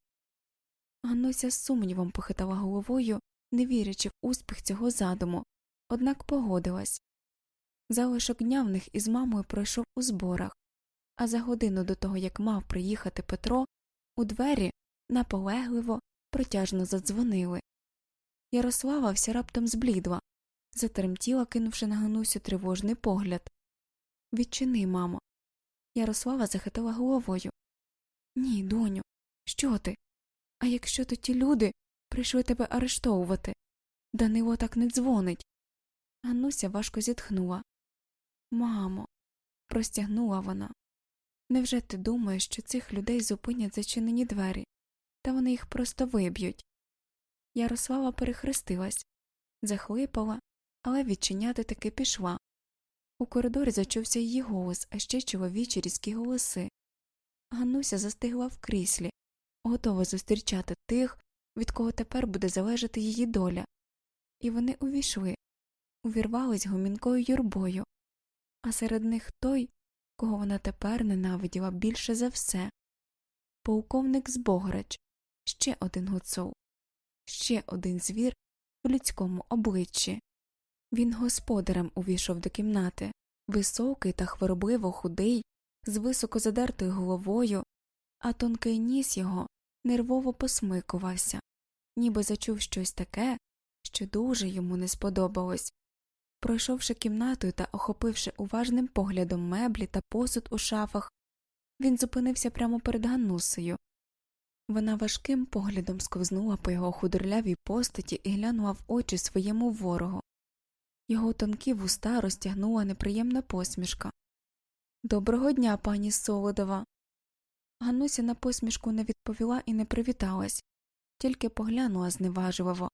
Speaker 1: Гануся з сумнівом похитала головою, не вірячи в успіх цього задуму, однак погодилась. Залишок дня в них із мамою пройшов у зборах, а за годину до того, як мав приїхати Петро, у двері наполегливо, протяжно задзвонили. Ярослава вся раптом зблідла, затремтіла, кинувши на Ганусю тривожний погляд. Відчини, мамо. Ярослава захитала головою. Ні, доню, що ти? А якщо то ті люди прийшли тебе арештовувати? Данило так не дзвонить. Гануся важко зітхнула. Мамо, простягнула вона. Невже ти думаєш, що цих людей зупинять зачинені двері, та вони їх просто виб'ють? Ярослава перехрестилась, захлипала, але відчиняти таки пішла. У коридорі зачувся її голос, а ще чоловічі різкі голоси. Гануся застигла в кріслі, готова зустрічати тих, від кого тепер буде залежати її доля. І вони увійшли, увірвались гомінкою юрбою, а серед них той, кого вона тепер ненавиділа більше за все полковник Збограч, ще один гуцул, ще один звір в людському обличчі. Він господарем увійшов до кімнати, високий та хворобливо худий, з високо задертою головою, а тонкий ніс його нервово посмикувався, ніби зачув щось таке, що дуже йому не сподобалось. Пройшовши кімнатою та охопивши уважним поглядом меблі та посуд у шафах, він зупинився прямо перед Ганнусею. Вона важким поглядом сковзнула по його худорлявій постаті і глянула в очі своєму ворогу. Його тонкі вуста розтягнула неприємна посмішка. Доброго дня, пані Солодова. Гануся на посмішку не відповіла і не привіталась, тільки поглянула зневажливо.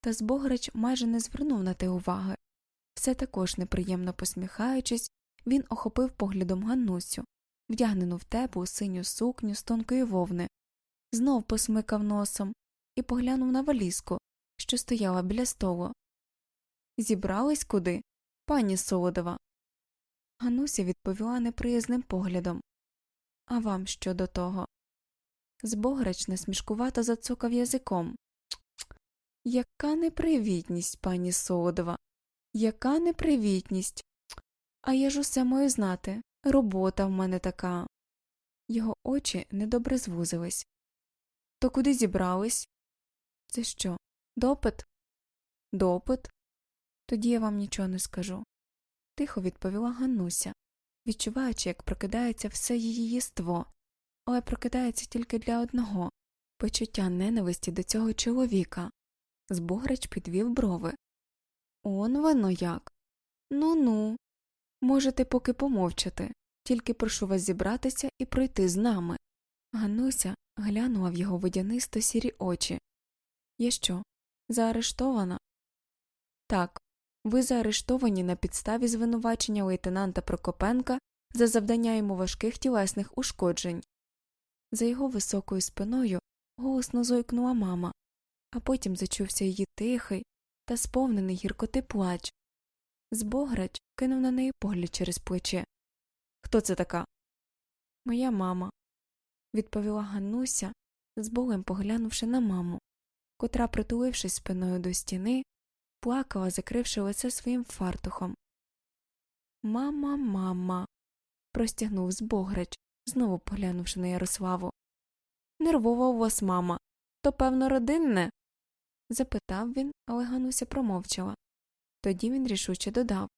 Speaker 1: Та Збограч майже не звернув на те уваги. Все також неприємно посміхаючись, він охопив поглядом Ганнусю, вдягнену в теплу синю сукню з тонкої вовни, знов посмикав носом і поглянув на валізку, що стояла біля столу. Зібрались куди? Пані Солодова. Гануся відповіла неприязним поглядом. А вам що до того? Збограч насмішкувато зацокав язиком. Яка непривітність, пані Солодова, яка непривітність. А я ж усе маю знати. Робота в мене така. Його очі недобре звузились. То куди зібрались? Це що? Допит? Допит? Тоді я вам нічого не скажу. Тихо відповіла Ганнуся, відчуваючи, як прокидається все її єство, але прокидається тільки для одного почуття ненависті до цього чоловіка. Збограч підвів брови. Он воно як. Ну ну. Можете поки помовчати, тільки прошу вас зібратися і пройти з нами. Гануся глянула в його водянисто сірі очі. Я що, заарештована? Так, ви заарештовані на підставі звинувачення лейтенанта Прокопенка за завдання йому важких тілесних ушкоджень. За його високою спиною голосно зойкнула мама, а потім зачувся її тихий та сповнений гіркоти плач. Збограч кинув на неї погляд через плече. Хто це така? Моя мама, відповіла Ганнуся, з болем поглянувши на маму, котра, притулившись спиною до стіни, плакала, закривши лице своїм фартухом. Мама, мама. простягнув збограч, знову поглянувши на Ярославу. Нервова у вас мама. То, певно, родинне? запитав він, але Гануся промовчала. Тоді він рішуче додав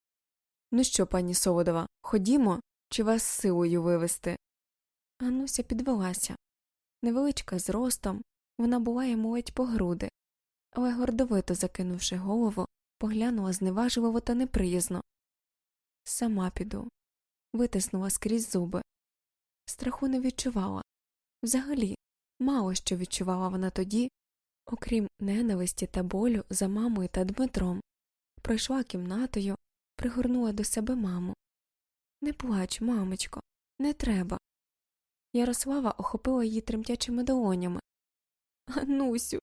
Speaker 1: Ну що, пані Солодова, ходімо, чи вас силою вивести? Гануся підвелася. Невеличка зростом, вона була йому ледь по груди, але гордовито закинувши голову, поглянула зневажливо та неприязно. Сама піду. Витиснула скрізь зуби. Страху не відчувала. Взагалі, мало що відчувала вона тоді, окрім ненависті та болю за мамою та Дмитром. Пройшла кімнатою, пригорнула до себе маму. Не плач, мамочко, не треба. Ярослава охопила її тремтячими долонями. Ганусю,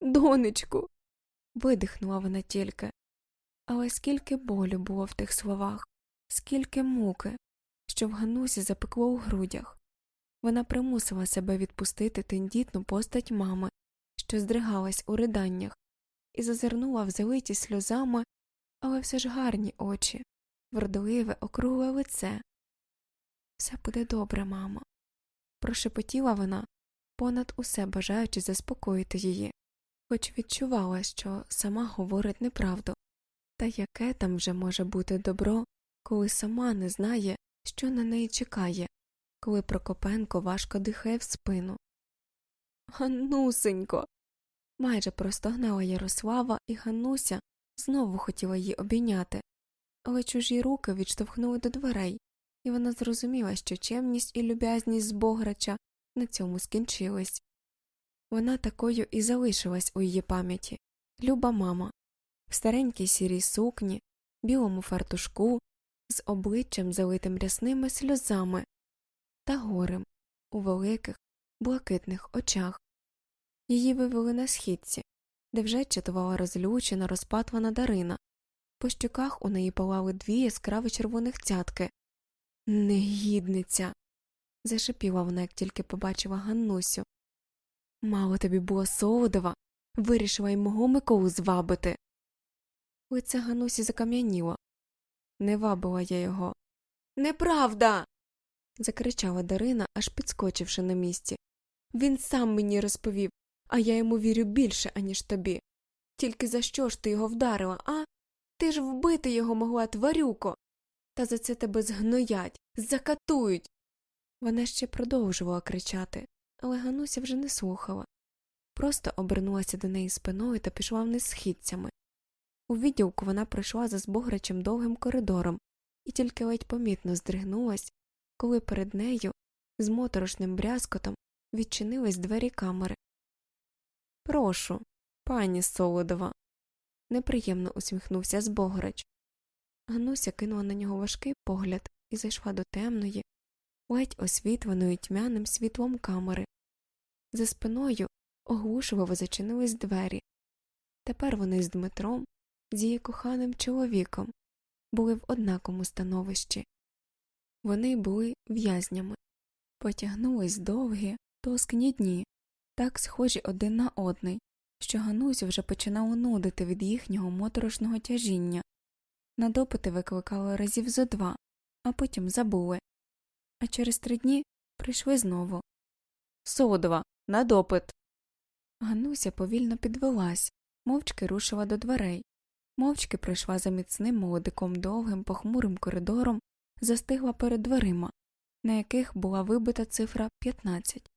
Speaker 1: донечку. видихнула вона тільки. Але скільки болю було в тих словах, скільки муки, що в Ганусі запекло у грудях. Вона примусила себе відпустити тендітну постать мами, що здригалась у riданнях, і зазирнула в залиті сльозами, але все ж гарні очі, вродливе, округле лице. Все буде добре, мамо. Прошепотіла вона, понад усе бажаючи заспокоїти її, хоч відчувала, що сама говорить неправду. Та яке там вже може бути добро, коли сама не знає, що на неї чекає, коли Прокопенко важко дихає в спину. Ганусенько. майже простогнала Ярослава, і Гануся знову хотіла її обійняти, але чужі руки відштовхнули до дверей, і вона зрозуміла, що чемність і люб'язність з Бограча на цьому скінчились. Вона такою і залишилась у її пам'яті люба мама, в старенькій сірій сукні, білому фартушку, з обличчям залитим рясними сльозами та горем у великих, блакитних очах. Її вивели на східці, де вже чатувала розлючена, розпатвана Дарина. По щоках у неї палали дві яскраві червоних цятки. Негідниця. зашипіла вона, як тільки побачила Ганнусю. Мало тобі було солодова, вирішила й мого Миколу звабити. Лице Ганусі закам'яніло. Не вабила я його. Неправда. закричала Дарина, аж підскочивши на місці. Він сам мені розповів, а я йому вірю більше, аніж тобі. Тільки за що ж ти його вдарила, а? Ти ж вбити його могла, тварюко. Та за це тебе згноять, закатують. Вона ще продовжувала кричати, але Гануся вже не слухала. Просто обернулася до неї спиною та пішла вниз східцями. У відділку вона пройшла за збограчем довгим коридором і тільки ледь помітно здригнулась, коли перед нею з моторошним брязкотом відчинились двері камери. Прошу, пані Солодова. неприємно усміхнувся збограч. Гануся кинула на нього важкий погляд і зайшла до темної, ледь освітленої тьмяним світлом камери. За спиною оглушливо зачинились двері. Тепер вони з Дмитром, з її коханим чоловіком, були в однаковому становищі. Вони були в'язнями, потягнулись довгі, тоскні дні, так схожі один на одний, що Ганусю вже починало нудити від їхнього моторошного тяжіння. На допити викликали разів зо два, а потім забули. А через три дні прийшли знову. Солодова, на допит. Гануся повільно підвелась, мовчки рушила до дверей, мовчки пройшла за міцним молодиком довгим похмурим коридором, застигла перед дверима, на яких була вибита цифра 15.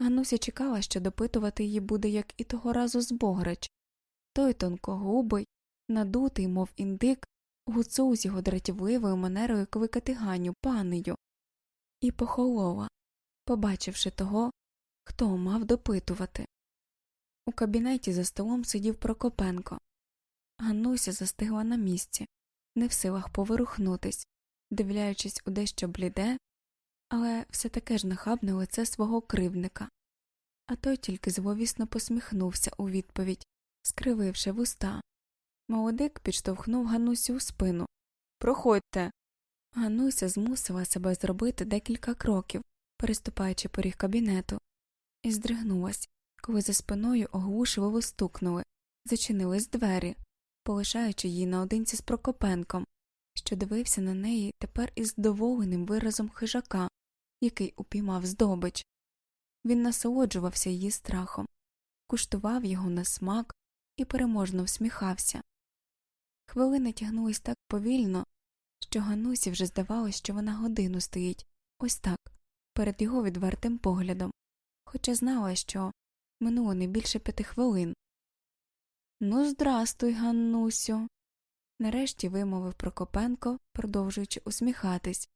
Speaker 1: Гануся чекала, що допитувати її буде, як і того разу збограч. Той тонкогубий, надутий, мов індик, гуцул з його дратівливою манерою кликати Ганю панею, і похолола, побачивши того, хто мав допитувати. У кабінеті за столом сидів Прокопенко. Ганнуся застигла на місці, не в силах поворухнутись, дивляючись у дещо бліде, але все таке ж нахабне лице свого кривника. А той тільки зловісно посміхнувся у відповідь, скрививши вуста. Молодик підштовхнув Ганусю у спину. Проходьте. Гануся змусила себе зробити декілька кроків, переступаючи поріг кабінету, і здригнулась, коли за спиною оглушливо стукнули, зачинились двері, полишаючи її наодинці з Прокопенком, що дивився на неї тепер із здоволеним виразом хижака, який упіймав здобич. Він насолоджувався її страхом, куштував його на смак і переможно всміхався. Хвилини тягнулись так повільно, що Ганусі вже здавалось, що вона годину стоїть ось так, перед його відвертим поглядом, хоча знала, що минуло не більше п'яти хвилин. Ну, здрастуй, Ганнусю. Нарешті вимовив Прокопенко, продовжуючи усміхатись.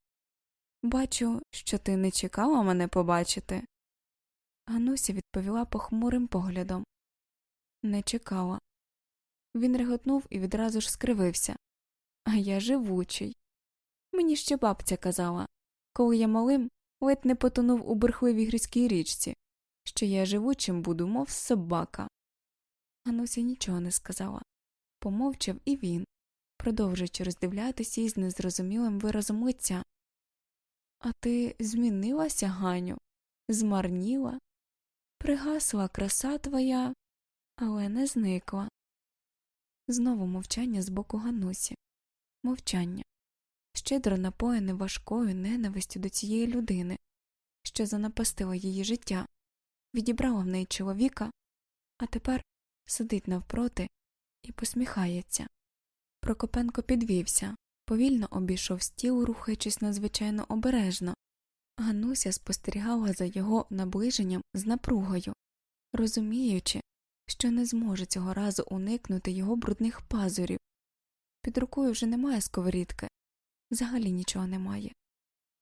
Speaker 1: Бачу, що ти не чекала мене побачити. Гануся відповіла похмурим поглядом. Не чекала. Він реготнув і відразу ж скривився. А я живучий. Мені ще бабця казала коли я малим, ледь не потонув у бурхливій грізькій річці, що я живучим буду, мов собака. Гануся нічого не сказала. Помовчав і він, продовжуючи роздивлятися із незрозумілим виразом лиця. А ти змінилася, Ганю, змарніла, пригасла краса твоя, але не зникла. Знову мовчання з боку Ганусі. Мовчання, щедро напоєне важкою ненавистю до цієї людини, що занапастила її життя, відібрала в неї чоловіка, а тепер сидить навпроти і посміхається. Прокопенко підвівся, повільно обійшов стіл, рухаючись надзвичайно обережно. Гануся спостерігала за його наближенням з напругою, розуміючи, що не зможе цього разу уникнути його брудних пазурів. Під рукою вже немає сковорідки, взагалі нічого немає,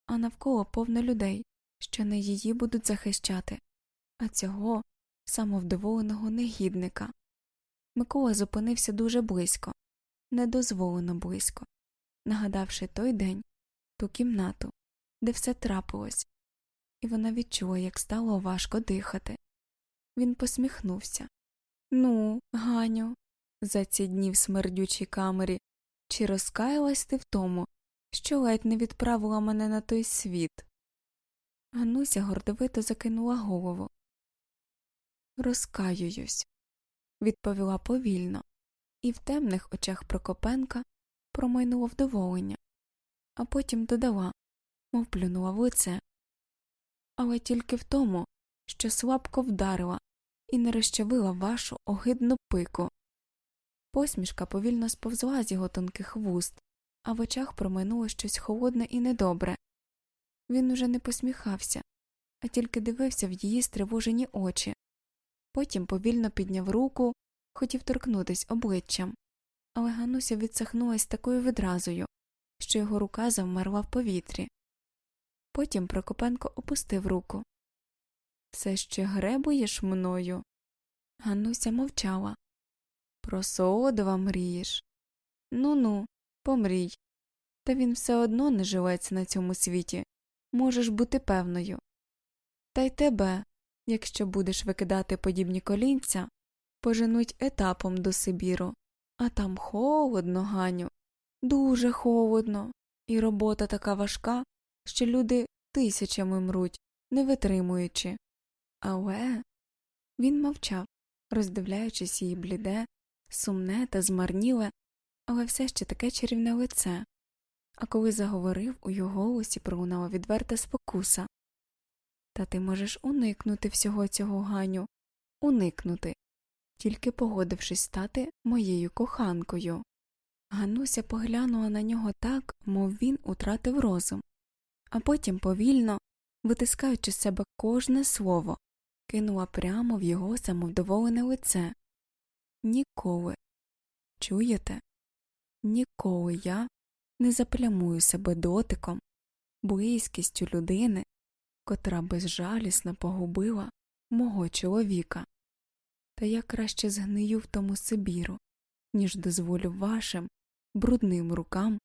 Speaker 1: а навколо повно людей, що не її будуть захищати, а цього самовдоволеного негідника. Микола зупинився дуже близько, недозволено близько, нагадавши той день, ту кімнату, де все трапилось, і вона відчула, як стало важко дихати. Він посміхнувся. Ну, Ганю, за ці смердючій камері, чи розкаялась ти в тому, що ледь не відправила мене на той світ? Гануся гордовито закинула голову. Розкаююсь, відповіла повільно, і в темних очах Прокопенка промайнуло вдоволення, а потім додала, мов плюнула в лице. Але тільки в тому, що слабко вдарила і не розчавила вашу огидну пику. Посмішка повільно сповзла з його тонких вуст, а в очах проминуло щось холодне і недобре. Він уже не посміхався, а тільки дивився в її стривожені очі. Потім повільно підняв руку, хотів торкнутись обличчям, але Гануся відсахнулась такою відразою, що його рука завмерла в повітрі. Потім Прокопенко опустив руку. Все ще гребуєш мною? Ганнуся мовчала. Про солодова мрієш. Ну ну, помрій. Та він все одно не живеться на цьому світі. Можеш бути певною. Та й тебе, якщо будеш викидати подібні колінця, поженуть етапом до Сибіру, а там холодно, Ганю, дуже холодно, і робота така важка, що люди тисячами мруть, не витримуючи. Але він мовчав, роздивляючись її бліде, сумне та змарніле, але все ще таке чарівне лице. А коли заговорив, у його голосі пролунала відверта спокуса. Та ти можеш уникнути всього цього Ганю, уникнути, тільки погодившись стати моєю коханкою. Гануся поглянула на нього так, мов він утратив розум, а потім повільно, витискаючи з себе кожне слово, кинула прямо в його самовдоволене лице. Ніколи. Чуєте? Ніколи я не заплямую себе дотиком, близькістю людини, котра безжалісно погубила мого чоловіка. Та я краще згнию в тому Сибіру, ніж дозволю вашим брудним рукам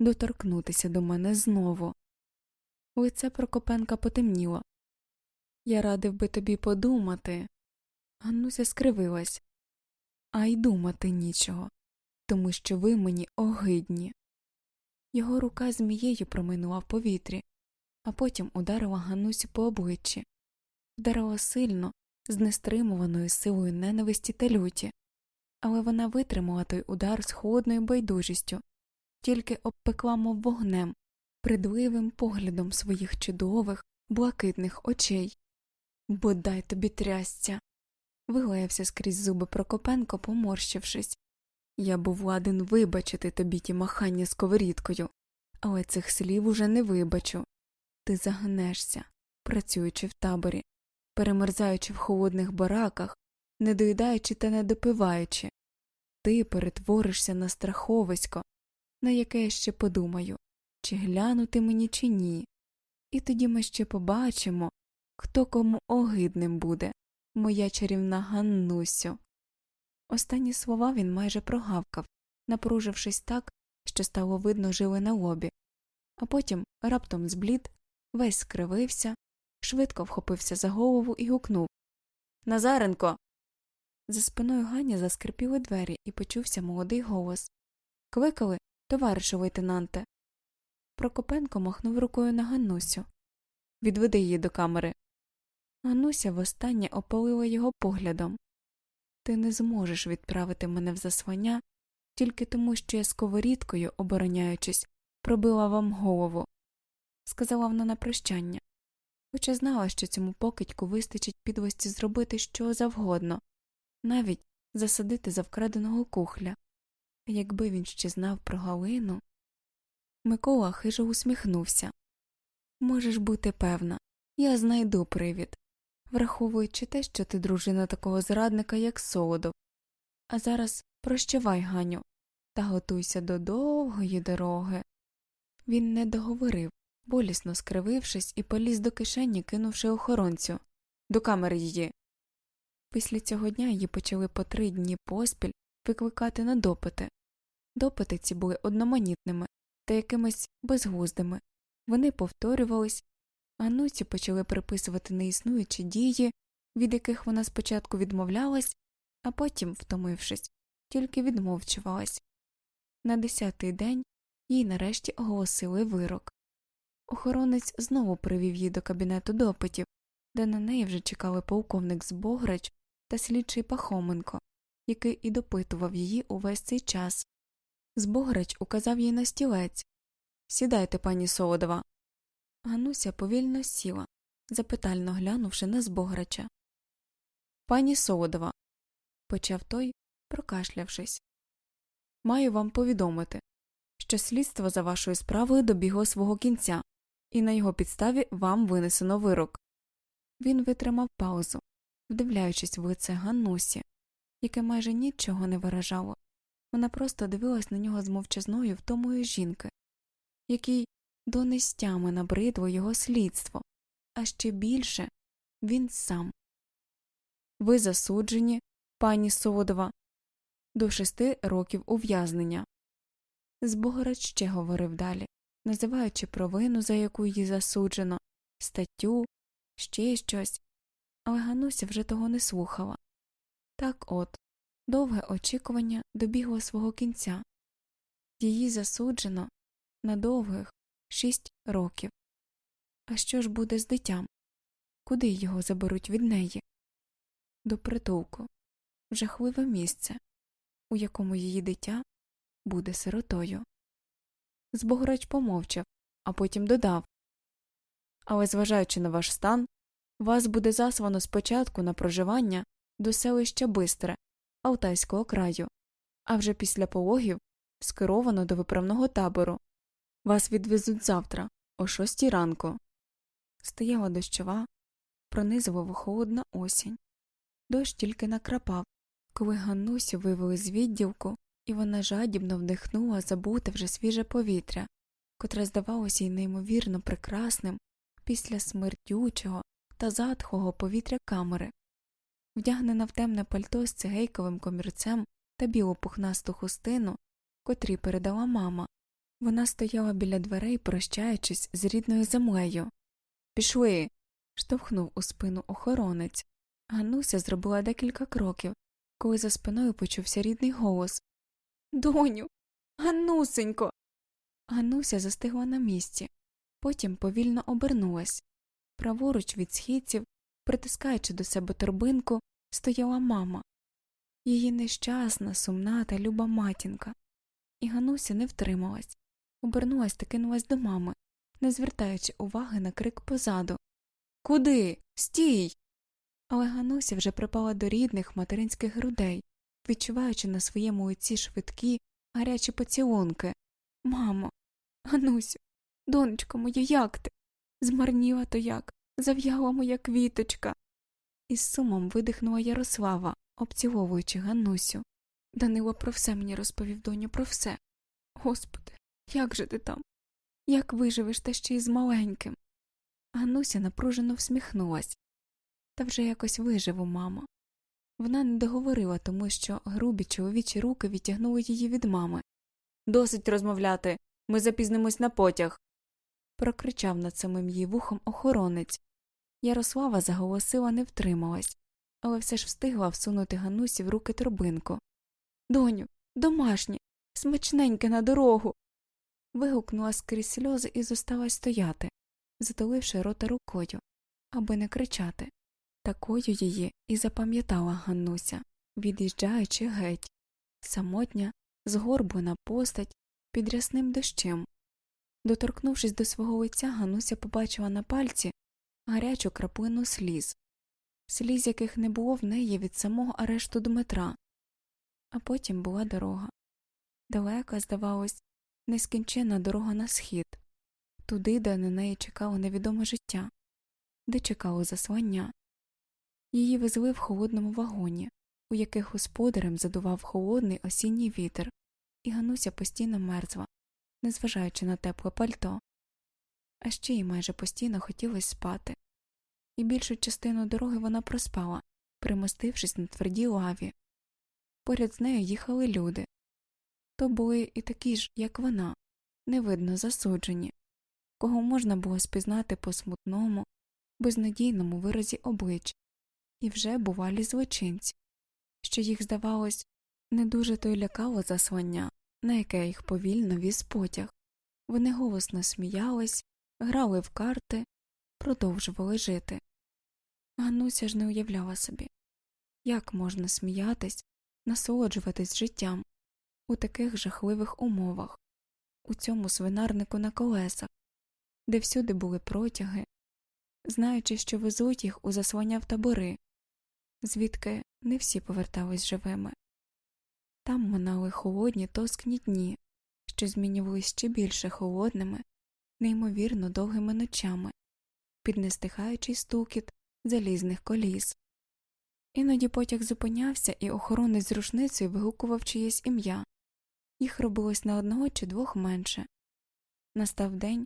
Speaker 1: доторкнутися до мене знову. Лице Прокопенка потемніло. Я радив би тобі подумати. Ганнуся скривилась. А й думати нічого, тому що ви мені огидні. Його рука змією проминула в повітрі, а потім ударила Ганусю по обличчі, вдарила сильно, з нестримуваною силою ненависті та люті, але вона витримала той удар з холодною байдужістю, тільки обпекла, мов вогнем, придливим поглядом своїх чудових, блакитних очей. Бодай тобі трясця. вилаявся скрізь зуби Прокопенко, поморщившись. Я був ладен вибачити тобі ті махання сковорідкою, але цих слів уже не вибачу. Ти загнешся, працюючи в таборі, перемерзаючи в холодних бараках, не доїдаючи та не допиваючи. Ти перетворишся на страховисько, на яке я ще подумаю, чи глянути мені, чи ні. І тоді ми ще побачимо, хто кому огидним буде, моя чарівна Ганнусю. Останні слова він майже прогавкав, напружившись так, що стало видно жили на лобі, а потім раптом зблід, весь скривився, швидко вхопився за голову і гукнув Назаренко. За спиною Гані заскрипіли двері і почувся молодий голос Кликали, товаришу лейтенанте. Прокопенко махнув рукою на Ганнусю. Відведи її до камери. Гануся востаннє опалила його поглядом. Ти не зможеш відправити мене в заслання тільки тому, що я сковорідкою, обороняючись, пробила вам голову, сказала вона на прощання, хоча знала, що цьому покидьку вистачить підлості зробити що завгодно, навіть засадити за вкраденого кухля. Якби він ще знав про Галину. Микола хижо усміхнувся. Можеш бути певна, я знайду привід, враховуючи те, що ти дружина такого зрадника, як Солодов. А зараз прощавай, Ганю, та готуйся до довгої дороги. Він не договорив, болісно скривившись, і поліз до кишені, кинувши охоронцю до камери її. Після цього дня її почали по три дні поспіль викликати на допити. Допити ці були одноманітними та якимись безглуздими. Вони повторювались, а Нуці почали приписувати неіснуючі дії, від яких вона спочатку відмовлялась, а потім, втомившись, тільки відмовчувалась. На десятий день їй нарешті оголосили вирок. Охоронець знову привів її до кабінету допитів, де на неї вже чекали полковник Збограч та слідчий Пахоменко, який і допитував її увесь цей час. Збограч указав їй на стілець Сідайте, пані Солодова. Гануся повільно сіла, запитально глянувши на Збограча. Пані Солодова, почав той, прокашлявшись. Маю вам повідомити, що слідство за вашою справою добігло свого кінця, і на його підставі вам винесено вирок. Він витримав паузу, вдивляючись в лице Ганнусі, яке майже нічого не виражало. Вона просто дивилась на нього з мовчазною втомою жінки, якій до нестями набридло його слідство, а ще більше він сам. Ви засуджені, пані Содова, до шести років ув'язнення. Збогорач ще говорив далі, називаючи провину, за яку її засуджено, статтю, ще щось, але Гануся вже того не слухала. Так от, довге очікування добігло свого кінця її засуджено на довгих шість років. А що ж буде з дитям? Куди його заберуть від неї? До притулку, жахливе місце, у якому її дитя буде сиротою. Збограч помовчав, а потім додав Але, зважаючи на ваш стан, вас буде заслано спочатку на проживання до селища Бистре, Алтайського краю, а вже після пологів скеровано до виправного табору. Вас відвезуть завтра, о шостій ранку. Стояла дощова, пронизувала холодна осінь. Дощ тільки накрапав, коли Ганнусю вивели з відділку, і вона жадібно вдихнула забуте вже свіже повітря, котре здавалося їй неймовірно прекрасним після смертючого та затхого повітря камери. Вдягнена в темне пальто з цигейковим комірцем та білу пухнасту хустину, котрі передала мама. Вона стояла біля дверей, прощаючись з рідною землею. Пішли. штовхнув у спину охоронець. Гануся зробила декілька кроків, коли за спиною почувся рідний голос Доню, Ганусенько. Гануся застигла на місці, потім повільно обернулась. Праворуч від східців, притискаючи до себе торбинку, стояла мама, її нещасна, сумна та люба матінка. І Гануся не втрималась, обернулась та кинулась до мами, не звертаючи уваги на крик позаду Куди? Стій. Але Гануся вже припала до рідних материнських грудей, відчуваючи на своєму лиці швидкі, гарячі поцілунки. Мамо, Ганусю, донечко моя, як ти? Змарніла то як, зав'яла моя квіточка. Із сумом видихнула Ярослава, обціловуючи Ганусю. Данило про все мені розповів доню про все. Господи, як же ти там? Як виживеш та ще й з маленьким? Гануся напружено всміхнулась. Та вже якось виживу, мамо. Вона не договорила, тому що грубі чоловічі руки відтягнули її від мами. Досить розмовляти. Ми запізнимось на потяг. прокричав над самим її вухом охоронець. Ярослава заголосила, не втрималась, але все ж встигла всунути Ганусі в руки торбинку. Доню, домашнє, смачненьке на дорогу. Вигукнула скрізь сльози і зосталась стояти, затуливши рота рукою, аби не кричати. Такою її і запам'ятала Ганнуся, від'їжджаючи геть, самотня, згорблена постать під рясним дощем. Доторкнувшись до свого лиця, Гануся побачила на пальці гарячу краплину сліз, сліз яких не було в неї від самого арешту Дмитра, а потім була дорога. Далека, здавалось, нескінченна дорога на схід, туди, де на неї чекало невідоме життя, де чекало заслання. Її везли в холодному вагоні, у яких господарем задував холодний осінній вітер, і Гануся постійно мерзла, незважаючи на тепле пальто. А ще й майже постійно хотілося спати, і більшу частину дороги вона проспала, примостившись на твердій лаві. Поряд з нею їхали люди то були і такі ж, як вона, невидно засуджені, кого можна було спізнати по смутному, безнадійному виразі облич, і вже бувалі злочинці, що їх, здавалось, не дуже то й лякало заслання, на яке їх повільно віз потяг. Вони голосно сміялись, грали в карти, продовжували жити. Гануся ж не уявляла собі, як можна сміятись, насолоджуватись життям у таких жахливих умовах, у цьому свинарнику на колесах, де всюди були протяги, знаючи, що везуть їх у заслання в табори, звідки не всі повертались живими. Там минали холодні тоскні дні, що змінювались ще більше холодними, неймовірно довгими ночами, під нестихаючий стукіт залізних коліс. Іноді потяг зупинявся, і охоронець з рушницею вигукував чиєсь ім'я їх робилось на одного чи двох менше. Настав день,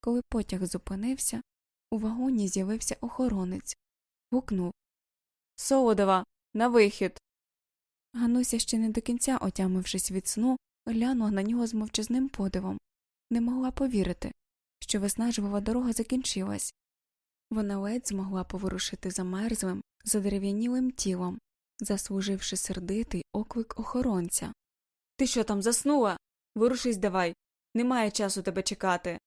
Speaker 1: коли потяг зупинився, у вагоні з'явився охоронець, гукнув Солодова, на вихід. Гануся, ще не до кінця отямившись від сну, глянула на нього з мовчазним подивом, не могла повірити, що виснажлива дорога закінчилась. Вона ледь змогла поворушити замерзлим, задерев'янілим тілом, заслуживши сердитий оклик охоронця. Ти що там заснула? Ворушись давай. Немає часу тебе чекати.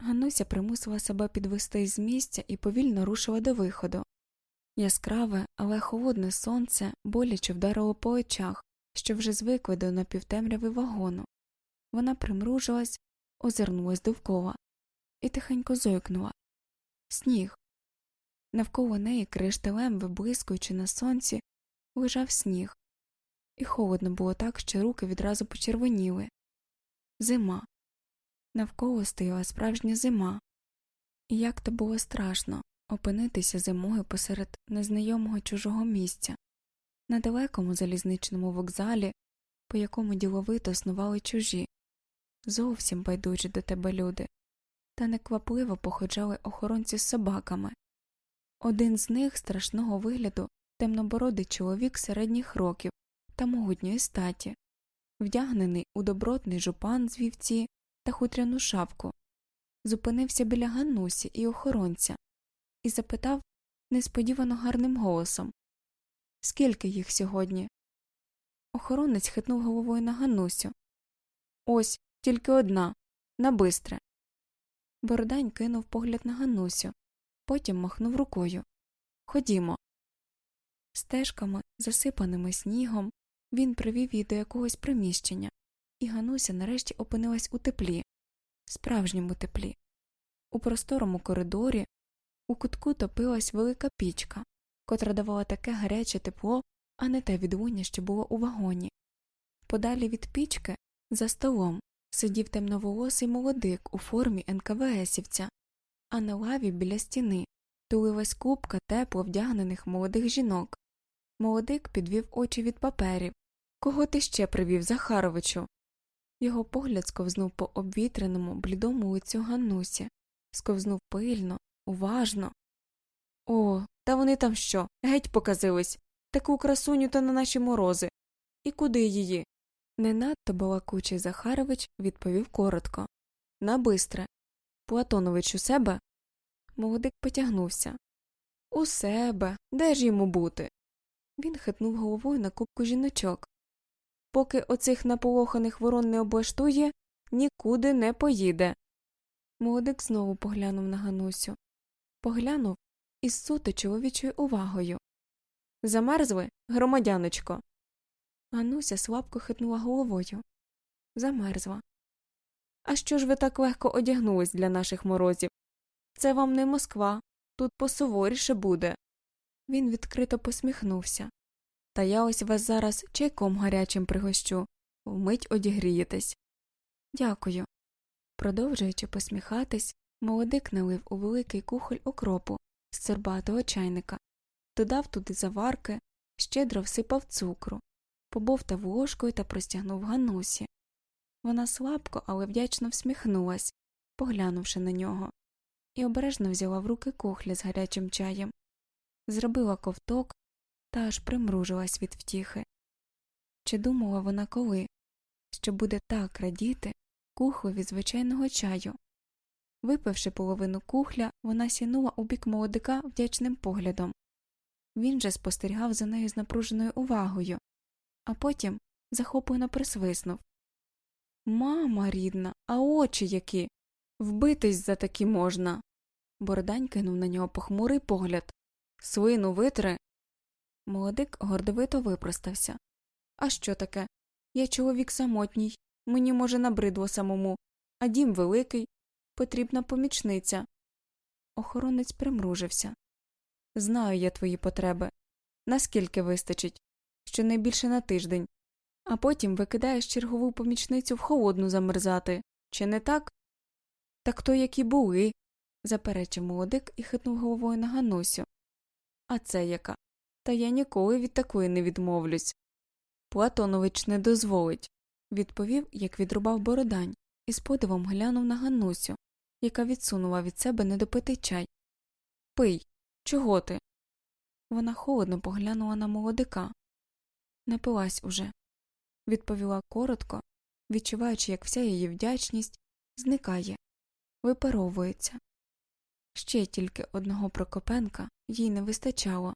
Speaker 1: Гануся примусила себе підвести з місця і повільно рушила до виходу. Яскраве, але холодне сонце боляче вдарило по очах, що вже звикли до напівтемряви вагону. Вона примружилась, озирнулась довкола і тихенько зойкнула. Сніг. Навколо неї кришталем, виблискуючи на сонці, лежав сніг, і холодно було так, що руки відразу почервоніли. Зима. Навколо стояла справжня зима, і як то було страшно опинитися зимою посеред незнайомого чужого місця, на далекому залізничному вокзалі, по якому діловито снували чужі, зовсім байдужі до тебе люди, та неквапливо походжали охоронці з собаками. Один з них страшного вигляду темнобородий чоловік середніх років та могутньої статі, вдягнений у добротний жупан з вівці та хутряну шапку, зупинився біля Ганнусі і охоронця і запитав несподівано гарним голосом Скільки їх сьогодні? Охоронець хитнув головою на Ганнусю. Ось тільки одна, на бистре. Бородань кинув погляд на Ганнусю, потім махнув рукою. Ходімо. Стежками, засипаними снігом, він привів її до якогось приміщення, і Гануся нарешті опинилась у теплі, справжньому теплі. У просторому коридорі у кутку топилась велика пічка, котра давала таке гаряче тепло, а не те відлуння, що було у вагоні. Подалі від пічки, за столом, сидів темноволосий молодик у формі НКВСівця, а на лаві біля стіни тулилась купка тепло вдягнених молодих жінок. Молодик підвів очі від паперів. Кого ти ще привів, Захаровичу? Його погляд сковзнув по обвітреному, блідому лицю Ганнусі, сковзнув пильно, уважно. О, та вони там що? Геть показились. Таку красуню то на наші морози. І куди її? Не надто балакучий Захарович відповів коротко. На бистре. Платонович у себе? Молодик потягнувся. У себе. Де ж йому бути? Він хитнув головою на кубку жіночок. Поки оцих наполоханих ворон не облаштує, нікуди не поїде. Молодик знову поглянув на Ганусю. Поглянув із суто чоловічою увагою. Замерзли, громадяночко. Гануся слабко хитнула головою. Замерзла. А що ж ви так легко одягнулись для наших морозів? Це вам не Москва, тут посуворіше буде. Він відкрито посміхнувся. Та я ось вас зараз чайком гарячим пригощу, вмить одігрієтесь. Дякую. Продовжуючи посміхатись, молодик налив у великий кухоль окропу з цербатого чайника, додав туди заварки, щедро всипав цукру, побовтав ложкою та простягнув Ганусі. Вона слабко, але вдячно всміхнулась, поглянувши на нього, і обережно взяла в руки кухля з гарячим чаєм, зробила ковток та аж примружилась від втіхи. Чи думала вона коли, що буде так радіти кухлеві звичайного чаю? Випивши половину кухля, вона сінула у бік молодика вдячним поглядом. Він же спостерігав за нею з напруженою увагою, а потім захоплено присвиснув Мама рідна, а очі які. Вбитись за такі можна. Бородань кинув на нього похмурий погляд. Свину витри. Молодик гордовито випростався. А що таке? Я чоловік самотній, мені, може, набридло самому, а дім великий, потрібна помічниця. Охоронець примружився. Знаю я твої потреби. Наскільки вистачить? Щонайбільше на тиждень, а потім викидаєш чергову помічницю в холодну замерзати. Чи не так? Так то які були, заперечив молодик і хитнув головою на Ганусю. А це яка? Та я ніколи від такої не відмовлюсь. Платонович не дозволить, відповів, як відрубав бородань, і з подивом глянув на Ганусю, яка відсунула від себе недопитий чай. Пий, чого ти? Вона холодно поглянула на молодика. Напилась уже, відповіла коротко, відчуваючи, як вся її вдячність зникає, випаровується. Ще тільки одного Прокопенка їй не вистачало,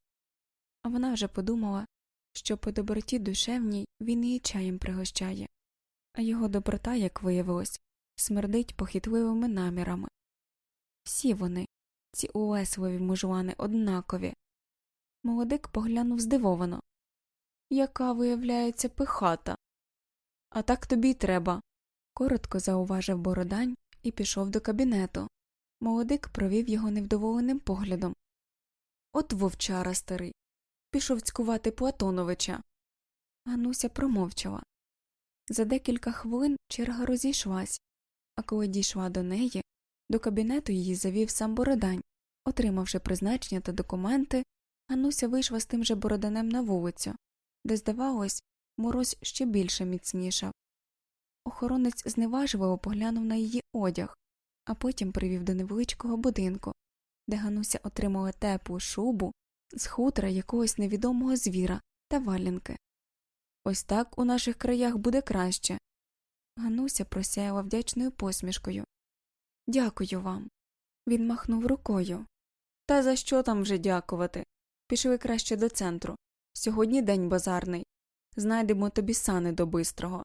Speaker 1: вона вже подумала, що по доброті душевній він її чаєм пригощає, а його доброта, як виявилось, смердить похитливими намірами. Всі вони, ці улесливі мужлани, однакові. Молодик поглянув здивовано. Яка, виявляється, пихата. А так тобі й треба. коротко зауважив Бородань і пішов до кабінету. Молодик провів його невдоволеним поглядом. От вовчара старий. Пішов цькувати Платоновича. Гануся промовчала. За декілька хвилин черга розійшлась, а коли дійшла до неї, до кабінету її завів сам Бородань. Отримавши призначення та документи, Гануся вийшла з тим же бороданем на вулицю, де, здавалось, мороз ще більше міцнішав. Охоронець зневажливо поглянув на її одяг, а потім привів до невеличкого будинку, де Гануся отримала теплу шубу з хутра якогось невідомого звіра та валянки. Ось так у наших краях буде краще. Гануся просяяла вдячною посмішкою. Дякую вам. Він махнув рукою. Та за що там вже дякувати? Пішли краще до центру. Сьогодні день базарний. Знайдемо тобі сани до бистрого.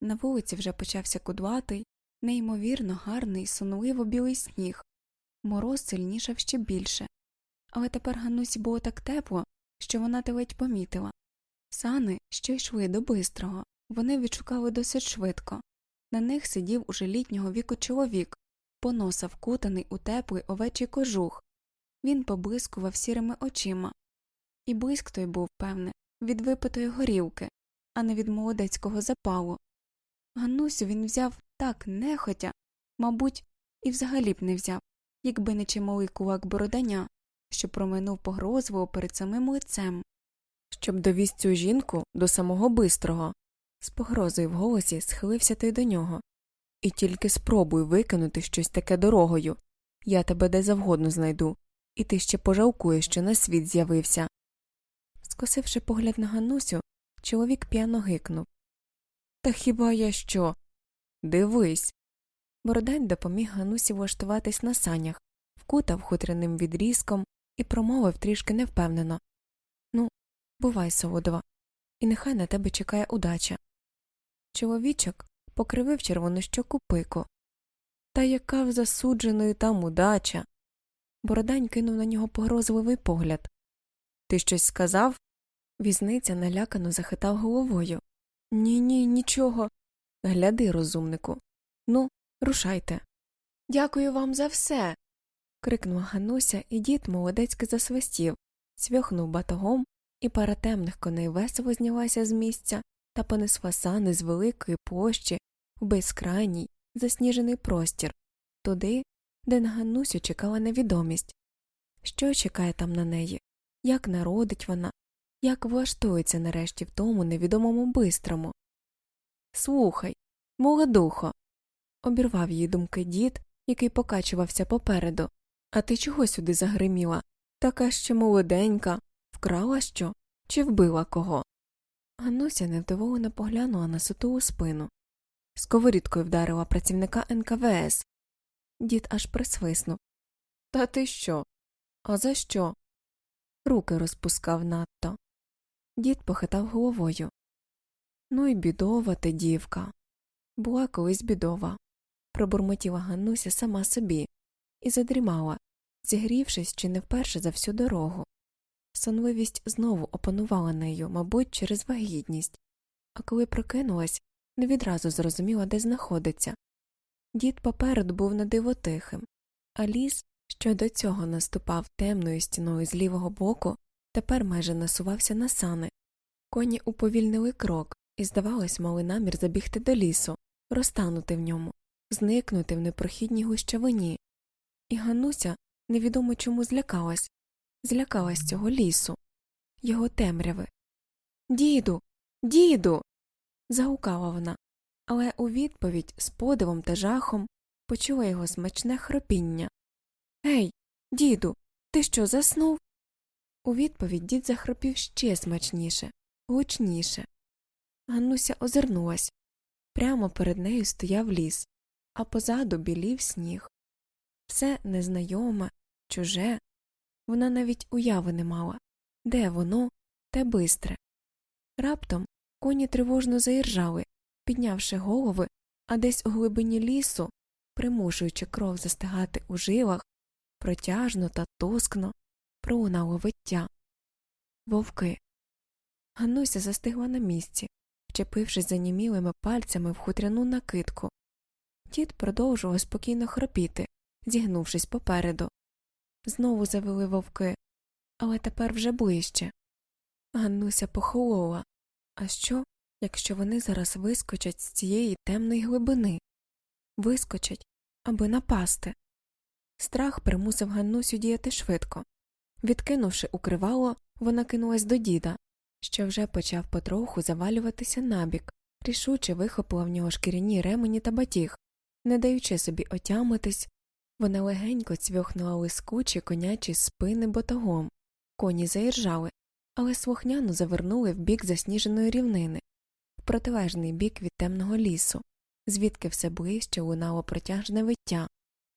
Speaker 1: На вулиці вже почався кудлатий, неймовірно гарний, сонливо білий сніг. Мороз сильнішав ще більше. Але тепер Ганусі було так тепло, що вона те ледь помітила. Сани, що йшли до бистрого, вони відшукали досить швидко. На них сидів уже літнього віку чоловік, поноса вкутаний у теплий овечий кожух. Він поблискував сірими очима. І блиск той був, певне, від випитої горілки, а не від молодецького запалу. Ганусю він взяв так нехотя, мабуть, і взагалі б не взяв, якби не чималий кулак бородання, що проминув погрозливо перед самим лицем.
Speaker 2: Щоб довіз цю жінку до самого бистрого.
Speaker 1: З погрозою в голосі схилився той до нього.
Speaker 2: І тільки спробуй викинути щось таке дорогою. Я тебе де завгодно знайду, і ти ще пожалкуєш, що на світ з'явився.
Speaker 1: Скосивши погляд на Ганусю, чоловік п'яно гикнув.
Speaker 2: Та хіба я що? Дивись.
Speaker 1: Бородань допоміг Ганусі влаштуватись на санях, вкутав хутряним відрізком і промовив трішки невпевнено Ну, бувай, солодова, і нехай на тебе чекає удача. Чоловічок покривив червону щоку пику.
Speaker 2: Та яка в засудженої там удача?
Speaker 1: Бородань кинув на нього погрозливий погляд.
Speaker 2: Ти щось сказав?
Speaker 1: Візниця налякано захитав головою.
Speaker 2: Ні, ні, нічого.
Speaker 1: Гляди, розумнику. Ну, рушайте. Дякую вам за все. Крикнула Гануся, і дід молодецьки засвистів, цвьохнув батогом, і пара темних коней весело знялася з місця та понесла сани з великої площі в безкрайній, засніжений простір, туди, де на Ганусю чекала невідомість. Що чекає там на неї? Як народить вона, як влаштується нарешті в тому невідомому бистрому? Слухай, молодухо, обірвав її думки дід, який покачувався попереду. А ти чого сюди загриміла? Така ще молоденька, вкрала що чи вбила кого? Гануся невдоволено поглянула на сутулу спину. Сковорідкою вдарила працівника НКВС. Дід аж присвиснув. Та ти що? А за що? Руки розпускав надто. Дід похитав головою. Ну й бідова ти, дівка. Була колись бідова. Пробурмотіла Ганнуся сама собі і задрімала, зігрівшись чи не вперше за всю дорогу. Сонливість знову опанувала нею, мабуть, через вагітність, а коли прокинулась, не відразу зрозуміла, де знаходиться. Дід попереду був на диво тихим, а ліс, що до цього наступав темною стіною з лівого боку, тепер майже насувався на сани. Коні уповільнили крок і, здавалось, мали намір забігти до лісу, розтанути в ньому, зникнути в непрохідній гущавині. І Гануся невідомо чому злякалась, злякалась цього лісу, його темряви. Діду, діду. загукала вона, але у відповідь з подивом та жахом почула його смачне хропіння. Гей, діду, ти що заснув? У відповідь дід захропів ще смачніше, гучніше. Ганнуся озирнулась. Прямо перед нею стояв ліс, а позаду білів сніг. Все незнайоме, чуже. Вона навіть уяви не мала де воно, те бистре. Раптом коні тривожно заіржали, піднявши голови, а десь у глибині лісу, примушуючи кров застигати у жилах, протяжно та тоскно пролунало виття. Вовки. Гануся застигла на місці, вчепившись занімілими пальцями в хутряну накидку. Дід продовжував спокійно хропіти, зігнувшись попереду. Знову завели вовки, але тепер вже ближче. Ганнуся похолола. А що, якщо вони зараз вискочать з цієї темної глибини? Вискочать, аби напасти. Страх примусив Ганнусю діяти швидко. Відкинувши укривало, вона кинулась до діда, що вже почав потроху завалюватися набік, рішуче вихопила в нього шкіряні ремені та батіг. Не даючи собі отямитись, вона легенько цвьохнула лискучі конячі спини ботагом. Коні заіржали, але слухняно завернули в бік засніженої рівнини, в протилежний бік від темного лісу, звідки все ближче лунало протяжне виття.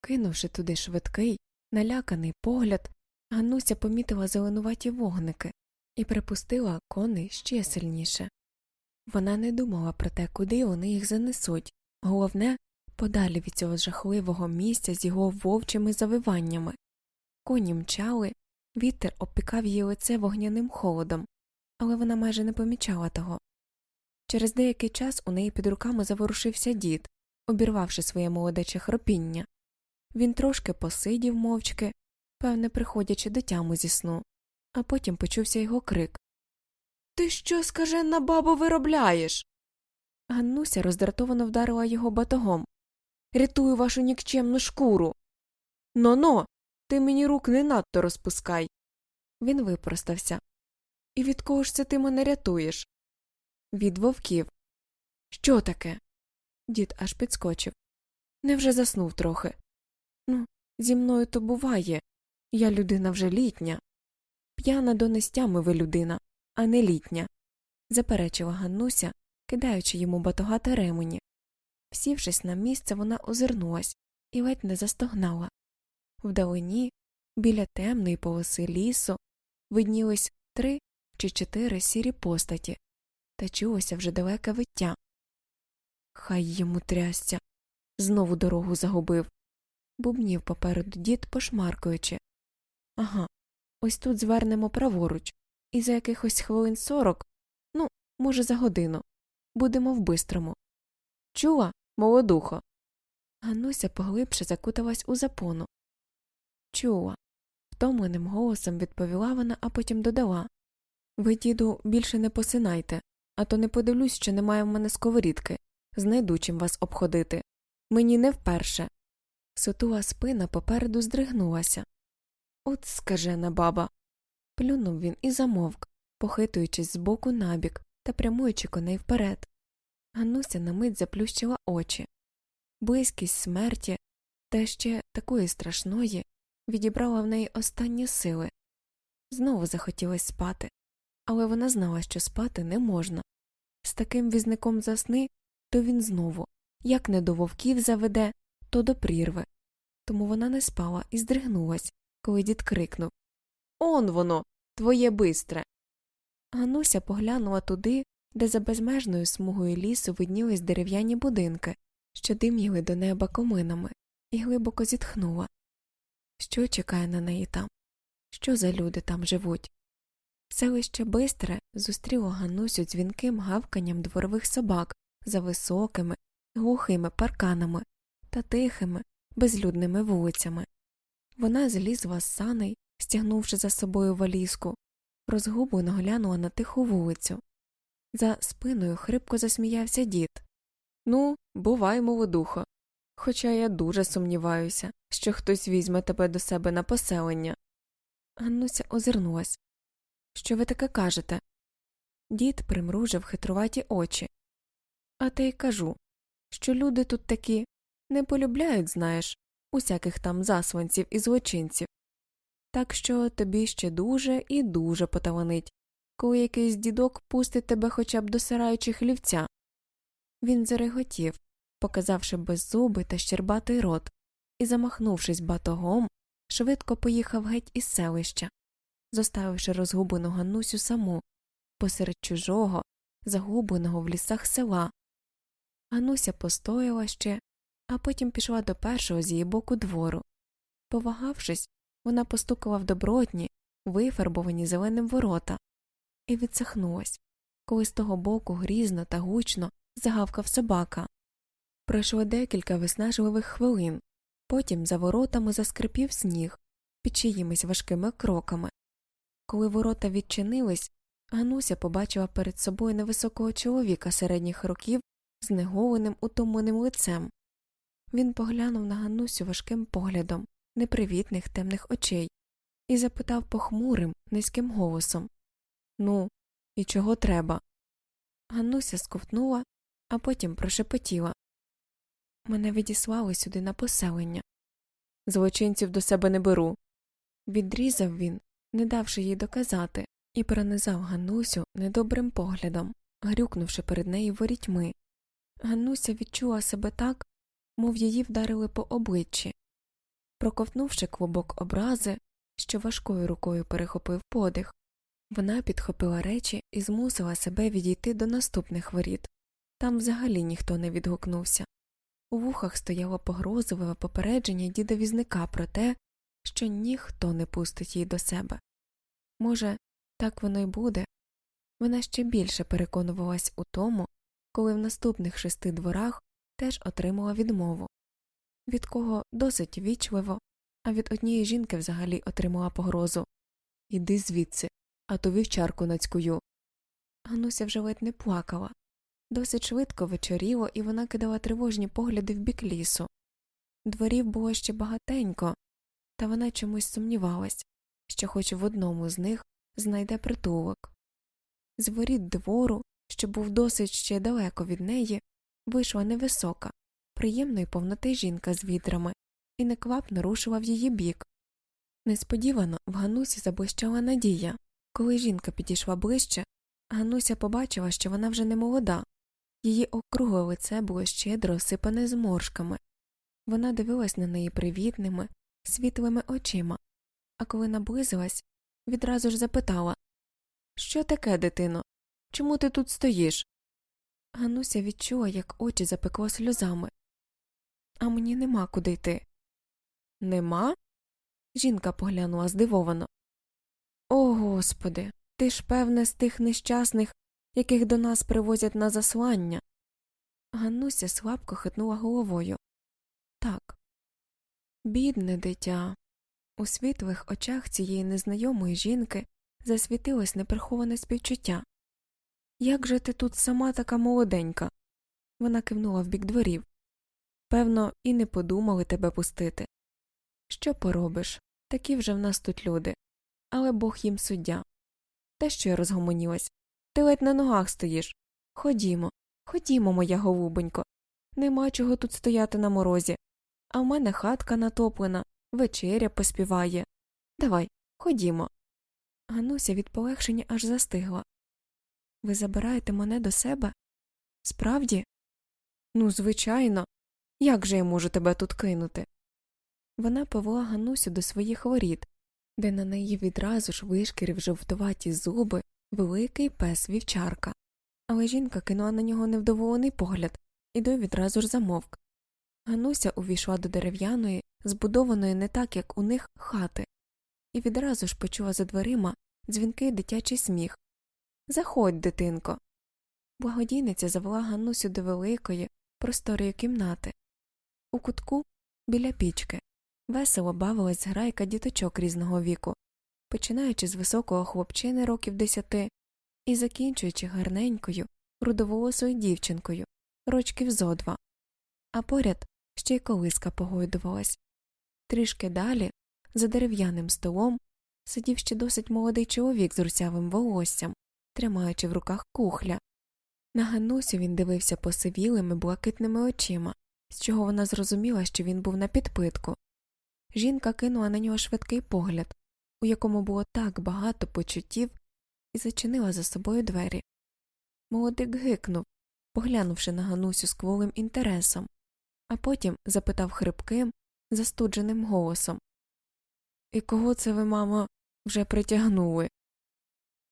Speaker 1: Кинувши туди швидкий, наляканий погляд, Ганнуся помітила зеленуваті вогники і припустила коней ще сильніше. Вона не думала про те, куди вони їх занесуть, головне подалі від цього жахливого місця з його вовчими завиваннями. Коні мчали, вітер обпікав її лице вогняним холодом, але вона майже не помічала того. Через деякий час у неї під руками заворушився дід, обірвавши своє молодече хропіння. Він трошки посидів мовчки, певне, приходячи до тяму зі сну, а потім почувся його крик Ти що, скажена бабо, виробляєш?
Speaker 2: Ганнуся роздратовано вдарила його батогом. Рятую вашу нікчемну шкуру. Но-но, ти мені рук не надто розпускай. Він випростався. І від кого ж це ти мене рятуєш? Від вовків. Що таке? Дід аж підскочив. Невже заснув трохи? Ну, зі мною то буває. Я людина вже літня. П'яна до нестями ви людина, а не літня, заперечила Ганнуся, кидаючи йому батога та ремені. Сівшись на місце, вона озирнулась і ледь не застогнала. Вдалині, біля темної полоси лісу, виднілись три чи чотири сірі постаті, та чулося вже далеке виття. Хай йому трясся. Знову дорогу загубив. Бубнів попереду дід, пошмаркуючи. Ага, ось тут звернемо праворуч, і за якихось хвилин сорок, ну, може, за годину, будемо в бистрому. Чула, молодухо. Гануся поглибше закуталась у запону. Чула. Втомленим голосом відповіла вона, а потім додала Ви, діду, більше не посинайте, а то не подивлюсь, що немає в мене сковорідки. Знайду чим вас обходити. Мені не вперше. Сотула спина попереду здригнулася. От скажена баба. Плюнув він і замовк, похитуючись з боку набік та прямуючи коней вперед. Гануся на мить заплющила очі. Близькість смерті, та ще такої страшної, відібрала в неї останні сили. Знову захотілось спати, але вона знала, що спати не можна. З таким візником засни, то він знову, як не до вовків заведе, то до прірви. Тому вона не спала і здригнулась, коли дід крикнув Он воно, твоє бистре. Гануся поглянула туди, де за безмежною смугою лісу виднілись дерев'яні будинки, що дим'їли до неба коминами, і глибоко зітхнула. Що чекає на неї там? Що за люди там живуть? Селище бистре зустріло Ганусю дзвінким гавканням дворових собак за високими, глухими парканами та тихими, безлюдними вулицями. Вона злізла з саней, стягнувши за собою валізку, розгублено глянула на тиху вулицю. За спиною хрипко засміявся дід. Ну, бувай, молодухо. Хоча я дуже сумніваюся, що хтось візьме тебе до себе на поселення. Ганнуся озирнулась. Що ви таке кажете? Дід примружив хитруваті очі. А те й кажу, що люди тут такі не полюбляють, знаєш, усяких там засванців і злочинців. Так що тобі ще дуже і дуже поталанить, коли якийсь дідок пустить тебе хоча б до сараю хлівця. Він зареготів, показавши беззубий та щербатий рот, і, замахнувшись батогом, швидко поїхав геть із селища, зоставивши розгублену Ганнусю саму посеред чужого, загубленого в лісах села. Гануся постояла ще, а потім пішла до першого з її боку двору. Повагавшись, вона постукала в добротні, вифарбовані зеленим ворота, і відсахнулась, коли з того боку грізно та гучно загавкав собака. Пройшло декілька виснажливих хвилин, потім за воротами заскрипів сніг під чиїмись важкими кроками. Коли ворота відчинились, Гануся побачила перед собою невисокого чоловіка середніх років з неголеним утомленим лицем. Він поглянув на Ганусю важким поглядом непривітних темних очей і запитав похмурим, низьким голосом Ну, і чого треба? Ганнуся сковтнула, а потім прошепотіла Мене відіслали сюди на поселення. Злочинців до себе не беру. Відрізав він, не давши їй доказати, і пронизав Ганнусю недобрим поглядом, грюкнувши перед нею ворітьми. Ганнуся відчула себе так, мов її вдарили по обличчі. Проковтнувши клубок образи, що важкою рукою перехопив подих, вона підхопила речі і змусила себе відійти до наступних воріт. Там взагалі ніхто не відгукнувся. У вухах стояло погрозливе попередження діда візника про те, що ніхто не пустить її до себе. Може, так воно й буде. Вона ще більше переконувалась у тому, коли в наступних шести дворах теж отримала відмову, від кого досить вічливо, а від однієї жінки взагалі отримала погрозу Іди звідси, а то вівчарку нацькую. Гануся вже ледь не плакала.
Speaker 1: Досить швидко вечоріло, і вона кидала тривожні погляди в бік лісу. Дворів було ще багатенько, та вона чомусь сумнівалась, що хоч в одному з них знайде притулок. З воріт двору, що був досить ще далеко від неї, вийшла невисока, приємної повноти жінка з відрами і неквапно рушила в її бік. Несподівано в Ганусі заблищала надія. Коли жінка підійшла ближче, Гануся побачила, що вона вже не молода, її округле лице було щедро осипане зморшками. Вона дивилась на неї привітними, світлими очима, а коли наблизилась, відразу ж запитала Що таке, дитино? Чому ти тут стоїш? Гануся відчула, як очі запекло сльозами. А мені нема куди йти. Нема? Жінка поглянула здивовано. О, господи, ти ж, певне, з тих нещасних, яких до нас привозять на заслання. Ганнуся слабко хитнула головою. Так. Бідне дитя. У світлих очах цієї незнайомої жінки засвітилось неприховане співчуття. Як же ти тут сама така молоденька? Вона кивнула в бік дворів. Певно, і не подумали тебе пустити. Що поробиш? Такі вже в нас тут люди. Але Бог їм суддя. Та що я розгомонілась? Ти ледь на ногах стоїш. Ходімо, ходімо, моя голубонько. Нема чого тут стояти на морозі. А в мене хатка натоплена, вечеря поспіває. Давай, ходімо. Гануся від полегшення аж застигла. Ви забираєте мене до себе? Справді? Ну, звичайно. Як же я можу тебе тут кинути? Вона повела Ганусю до своїх воріт, де на неї відразу ж вишкірив жовтуваті зуби великий пес вівчарка. Але жінка кинула на нього невдоволений погляд і той відразу ж замовк. Гануся увійшла до дерев'яної, збудованої не так, як у них, хати, і відразу ж почула за дверима дзвінкий дитячий сміх. Заходь, дитинко. Благодійниця завела Ганусю до великої, просторої кімнати. У кутку, біля пічки, весело бавилась грайка діточок різного віку, починаючи з високого хлопчини років десяти і закінчуючи гарненькою, рудоволосою дівчинкою, рочків зо два. А поряд ще й колиска погойдувалась. Трішки далі, за дерев'яним столом, сидів ще досить молодий чоловік з русявим волоссям, тримаючи в руках кухля. На Ганусю він дивився посивілими блакитними очима, з чого вона зрозуміла, що він був на підпитку. Жінка кинула на нього швидкий погляд, у якому було так багато почуттів, і зачинила за собою двері. Молодик гикнув, поглянувши на Ганусю з кволим інтересом, а потім запитав хрипким, застудженим голосом І кого це ви, мамо, вже притягнули?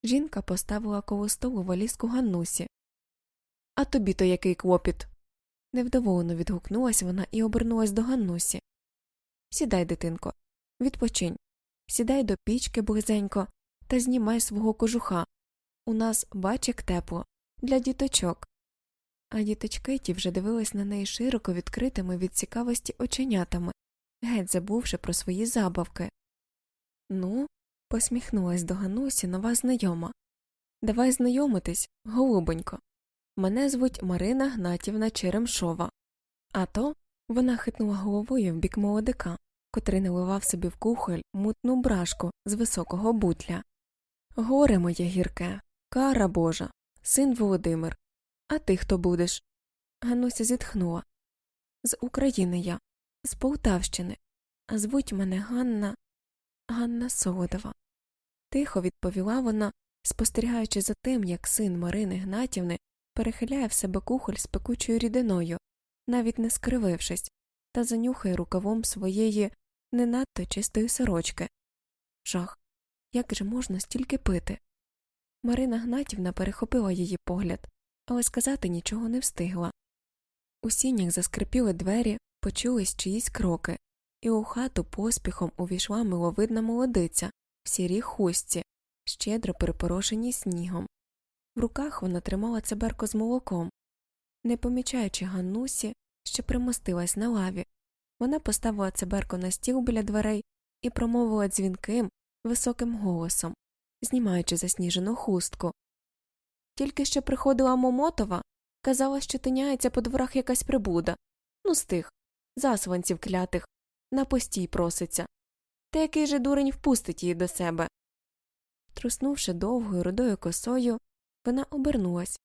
Speaker 1: Жінка поставила коло столу валізку Ганнусі. А тобі то який клопіт? Невдоволено відгукнулась вона і обернулась до Ганнусі. Сідай, дитинко, відпочинь, сідай до пічки близенько та знімай свого кожуха. У нас бачик тепло, для діточок. А діточки ті вже дивились на неї широко відкритими від цікавості оченятами, геть забувши про свої забавки. Ну, посміхнулась до Ганусі нова знайома. Давай знайомитись, голубонько. Мене звуть Марина Гнатівна Черемшова. А то вона хитнула головою в бік молодика, котрий наливав собі в кухоль мутну брашку з високого бутля. Горе моє гірке, кара божа, син Володимир. А ти хто будеш? Гануся зітхнула. З України я, з Полтавщини, а звуть мене Ганна Ганна Солодова. Тихо відповіла вона, спостерігаючи за тим, як син Марини Гнатівни перехиляє в себе кухоль з пекучою рідиною, навіть не скривившись, та занюхає рукавом своєї не надто чистої сорочки. Жах. Як же можна стільки пити? Марина Гнатівна перехопила її погляд, але сказати нічого не встигла. У сінях заскрипіли двері, почулись чиїсь кроки, і у хату поспіхом увійшла миловидна молодиця в сірій хустці, щедро перепорошеній снігом. В руках вона тримала цеберко з молоком. Не помічаючи Ганнусі, що примостилась на лаві, вона поставила цеберко на стіл біля дверей і промовила дзвінким, високим голосом, знімаючи засніжену хустку. Тільки що приходила Момотова,
Speaker 2: Казала, що тиняється по дворах якась прибуда. Ну, з тих, засванців клятих, на постій проситься. Та який же дурень впустить її до себе. Труснувши довгою рудою косою, вона обернулась,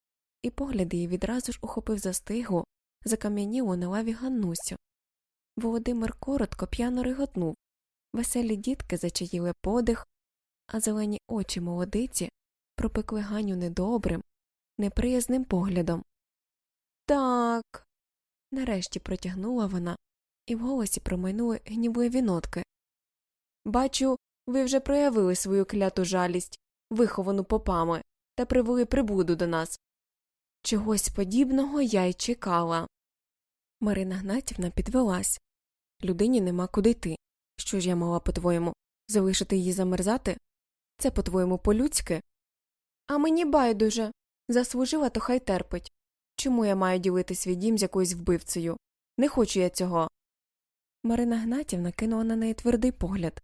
Speaker 2: і погляд її відразу ж ухопив застиглу, закам'янілу на лаві Ганнусю. Володимир коротко п'яно риготнув, веселі дітки зачаїли подих, а зелені очі молодиці пропекли Ганю недобрим, неприязним поглядом. Так. нарешті протягнула вона, і в голосі промайнули гнівливі нотки. Бачу, ви вже проявили свою кляту жалість, виховану попами, та привели прибуду до нас. Чогось подібного я й чекала. Марина Гнатівна підвелась. Людині нема куди йти. Що ж я мала, по твоєму, залишити її замерзати? Це, по твоєму, по-людськи? А мені байдуже. Заслужила, то хай терпить. Чому я маю ділити свій дім з якоюсь вбивцею? Не хочу я цього. Марина Гнатівна кинула на неї твердий погляд.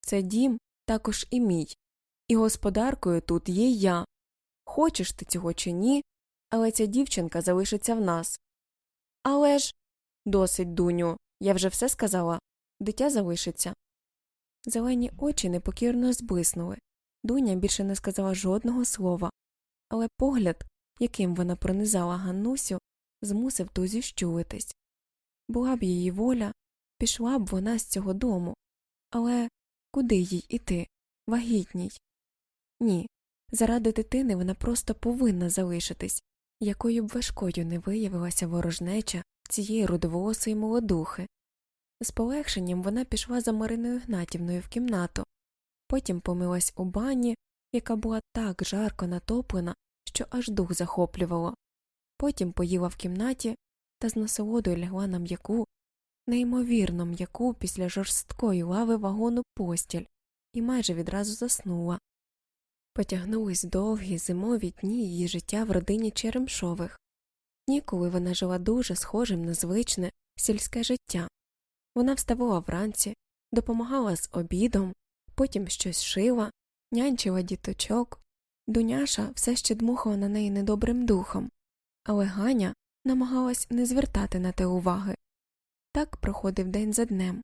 Speaker 2: Це дім також і мій, і господаркою тут є я. Хочеш ти цього чи ні, але ця дівчинка залишиться в нас. Але ж. Досить, дуню, я вже все сказала дитя залишиться. Зелені очі непокірно зблиснули. Дуня більше не сказала жодного слова, але погляд, яким вона пронизала Ганнусю, змусив ту зіщулитись. Була б її воля, пішла б вона з цього дому, але куди їй іти, вагітній? Ні, заради дитини вона просто повинна залишитись, якою б важкою не виявилася ворожнеча цієї рудоволосої молодухи. З полегшенням вона пішла за Мариною Гнатівною в кімнату, потім помилась у бані, яка була так жарко натоплена, що аж дух захоплювало, потім поїла в кімнаті та з насолодою лягла на м'яку, неймовірно м'яку після жорсткої лави вагону постіль і майже відразу заснула. Потягнулись довгі зимові дні її життя в родині Черемшових, дні, коли вона жила дуже схожим на звичне сільське життя. Вона вставала вранці, допомагала з обідом, потім щось шила, нянчила діточок. Дуняша все ще дмухала на неї недобрим духом, але Ганя намагалась не звертати на те уваги. Так проходив день за днем.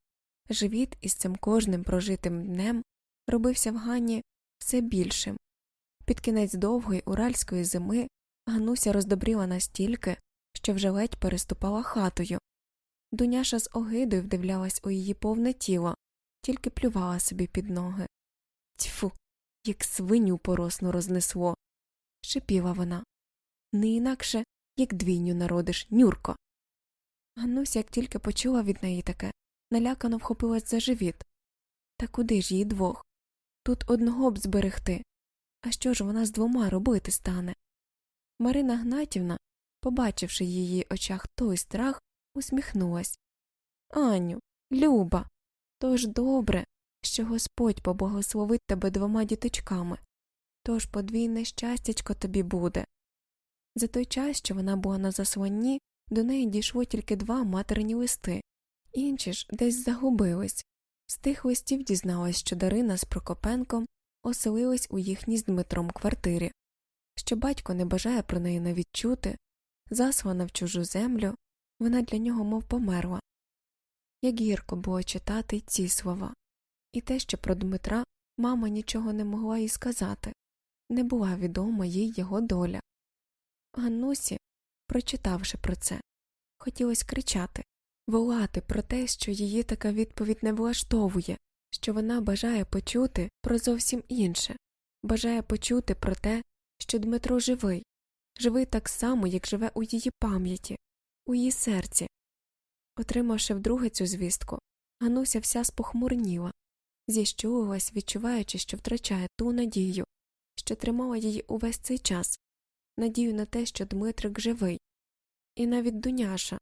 Speaker 2: Живіт із цим кожним прожитим днем робився в Гані все більшим. Під кінець довгої уральської зими Гануся роздобріла настільки, що вже ледь переступала хатою. Дуняша з огидою вдивлялась у її повне тіло, тільки плювала собі під ноги. Тьфу, як свиню поросну рознесло. шипіла вона. Не інакше, як двійню народиш, Нюрко. Гануся, як тільки почула від неї таке, налякано вхопилась за живіт. Та куди ж їй двох? Тут одного б зберегти. А що ж вона з двома робити стане? Марина Гнатівна, побачивши в її очах той страх, усміхнулась. Аню, Люба, то ж добре, що Господь поблагословить тебе двома діточками. Тож подвійне щастячко тобі буде. За той час, що вона була на засланні, до неї дійшло тільки два материні листи, інші ж десь загубились. З тих листів дізналась, що Дарина з Прокопенком оселились у їхній з Дмитром квартирі, що батько не бажає про неї навіть чути, заслана в чужу землю, вона для нього мов померла. Як гірко було читати ці слова, і те, що про Дмитра мама нічого не могла їй сказати, не була відома їй його доля. Ганнусі, прочитавши про це, хотілося кричати, волати про те, що її така відповідь не влаштовує, що вона бажає почути про зовсім інше, бажає почути про те, що Дмитро живий, живий так само, як живе у її пам'яті, у її серці. Отримавши вдруге цю звістку, Гануся вся спохмурніла, зіщулилась, відчуваючи, що втрачає ту надію, що тримала її увесь цей час, надію на те, що Дмитрик живий, і навіть Дуняша,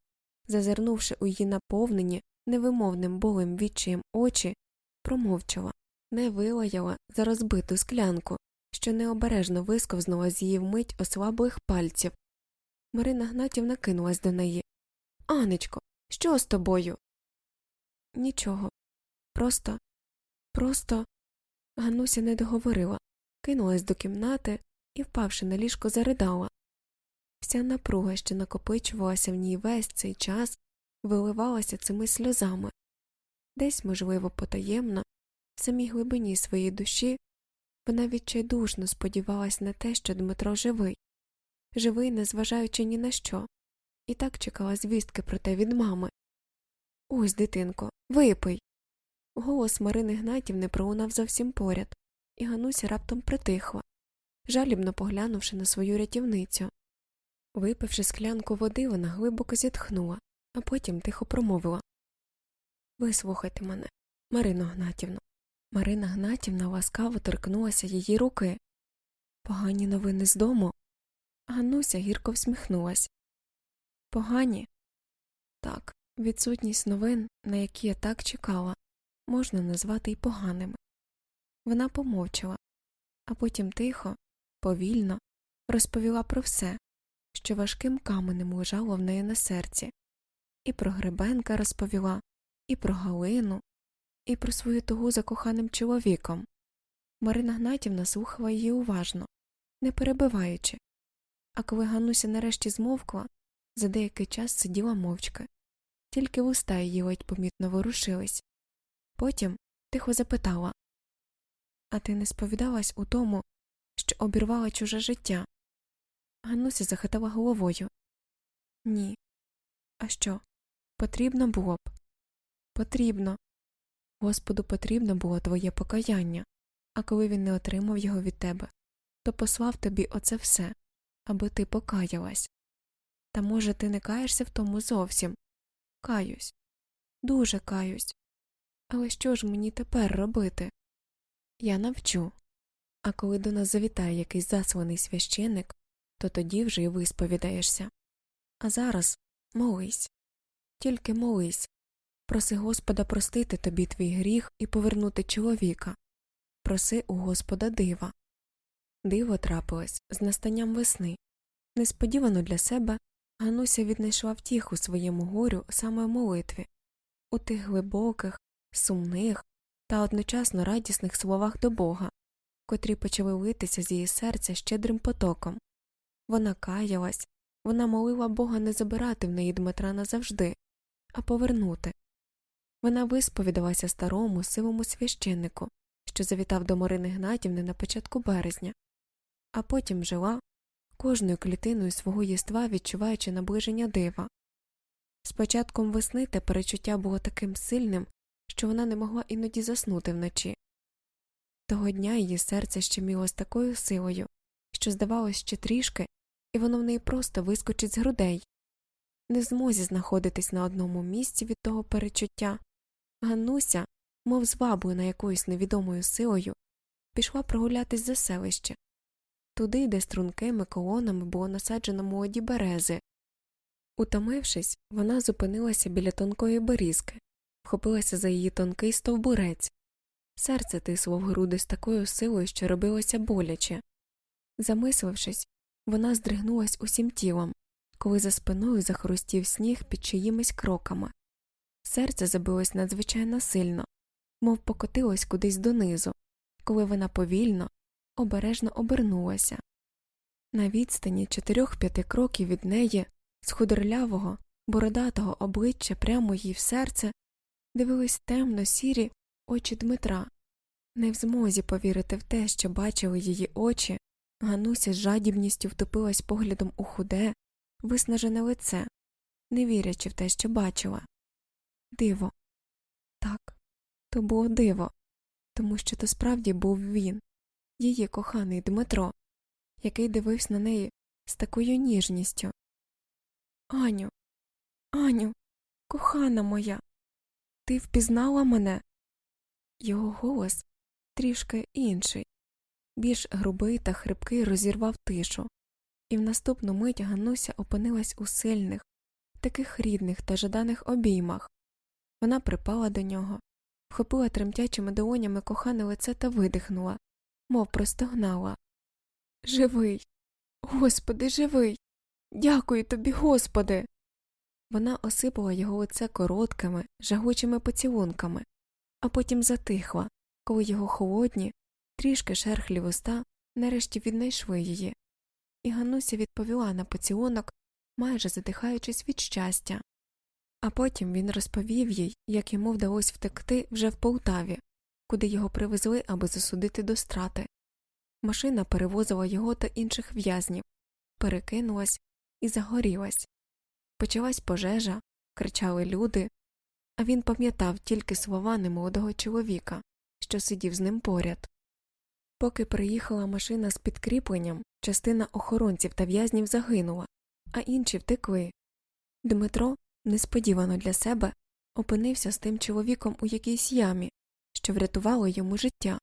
Speaker 2: зазирнувши у її наповнені невимовним болем відчаєм очі, промовчала, не вилаяла за розбиту склянку, що необережно висковзнула з її вмить ослаблих пальців. Марина Гнатівна кинулась до неї. Анечко, що з тобою? Нічого. Просто, просто. Гануся не договорила, кинулась до кімнати і, впавши на ліжко, заридала. Вся напруга, що накопичувалася в ній весь цей час, виливалася цими сльозами. Десь, можливо, потаємно, в самій глибині своєї душі, вона відчайдушно сподівалась на те, що Дмитро живий, живий, незважаючи ні на що, і так чекала звістки про те від мами. Ось, дитинко, випий. Голос Марини Гнатівни пролунав зовсім поряд, і Гануся раптом притихла, жалібно поглянувши на свою рятівницю. Випивши склянку води, вона глибоко зітхнула, а потім тихо промовила Вислухайте мене, Марино Гнатівно. Марина Гнатівна ласкаво торкнулася її руки. Погані новини з дому. Гануся гірко всміхнулась. Погані? Так, відсутність новин, на які я так чекала, можна назвати й поганими. Вона помовчала, а потім тихо, повільно розповіла про все, що важким каменем лежало в неї на серці, і про Гребенка розповіла, і про Галину, і про свою тугу за коханим чоловіком. Марина Гнатівна слухала її уважно, не перебиваючи, а коли Гануся нарешті змовкла, за деякий час сиділа мовчки, тільки вуста її ледь помітно ворушились. Потім тихо запитала А ти не сповідалась у тому, що обірвала чуже життя? Гануся захитала головою. Ні. А що? Потрібно було б. Потрібно. Господу потрібно було твоє покаяння, а коли він не отримав його від тебе, то послав тобі оце все, аби ти покаялась. Та, може, ти не каєшся в тому зовсім? Каюсь. Дуже каюсь. Але що ж мені тепер робити? Я навчу. А коли до нас завітає якийсь засланий священник, то тоді вже й висповідаєшся. А зараз молись, тільки молись, проси Господа простити тобі твій гріх і повернути чоловіка, проси у Господа дива. Диво трапилось з настанням весни. Несподівано для себе Гануся віднайшла втіху своєму горю саме в молитві, у тих глибоких, сумних та одночасно радісних словах до Бога, котрі почали литися з її серця щедрим потоком. Вона каялась, вона молила Бога не забирати в неї Дмитра назавжди, а повернути. Вона висповідалася старому сивому священнику, що завітав до Марини Гнатівни на початку березня, а потім жила кожною клітиною свого єства відчуваючи наближення дива. З початком весни те перечуття було таким сильним, що вона не могла іноді заснути вночі. Того дня її серце щеміло з такою силою, що, здавалось, ще трішки, і воно в неї просто вискочить з грудей. Не змозі знаходитись на одному місці від того перечуття. Ганнуся, мов зваблена якоюсь невідомою силою, пішла прогулятись за селище, туди, де стрункими колонами було насаджено молоді берези. Утомившись, вона зупинилася біля тонкої берізки, вхопилася за її тонкий стовбурець. Серце тисло в груди з такою силою, що робилося боляче. Замислившись, вона здригнулась усім тілом, коли за спиною захрустів сніг під чиїмись кроками. Серце забилось надзвичайно сильно, мов покотилось кудись донизу, коли вона повільно, обережно обернулася. На відстані чотирьох п'яти кроків від неї, з худорлявого, бородатого обличчя прямо їй в серце, дивились темно сірі очі Дмитра. Не в змозі повірити в те, що бачили її очі, Гануся з жадібністю втопилась поглядом у худе, виснажене лице, не вірячи в те, що бачила. Диво. Так, то було диво, тому що то справді був він, її коханий Дмитро, який дивився на неї з такою ніжністю. Аню, Аню, кохана моя, ти впізнала мене? Його голос трішки інший, більш грубий та хрипкий розірвав тишу, і в наступну мить Гануся опинилась у сильних, таких рідних та жаданих обіймах. Вона припала до нього, вхопила тремтячими долонями кохане лице та видихнула, мов простогнала. Живий, Господи, живий. Дякую тобі, Господи. Вона осипала його лице короткими, жагучими поцілунками, а потім затихла, коли його холодні, трішки шерхлі вуста нарешті віднайшли її.
Speaker 1: і Гануся відповіла на поцілунок, майже задихаючись від щастя. А потім він розповів їй, як йому вдалося втекти вже в Полтаві, куди його привезли, аби засудити до страти. Машина перевозила його та інших в'язнів, перекинулась і загорілась. Почалась пожежа, кричали люди, а він пам'ятав тільки слова немолодого чоловіка, що сидів з ним поряд. Поки приїхала машина з підкріпленням, частина охоронців та в'язнів загинула, а інші втекли. Дмитро, несподівано для себе, опинився з тим чоловіком у якійсь ямі, що врятувало йому життя.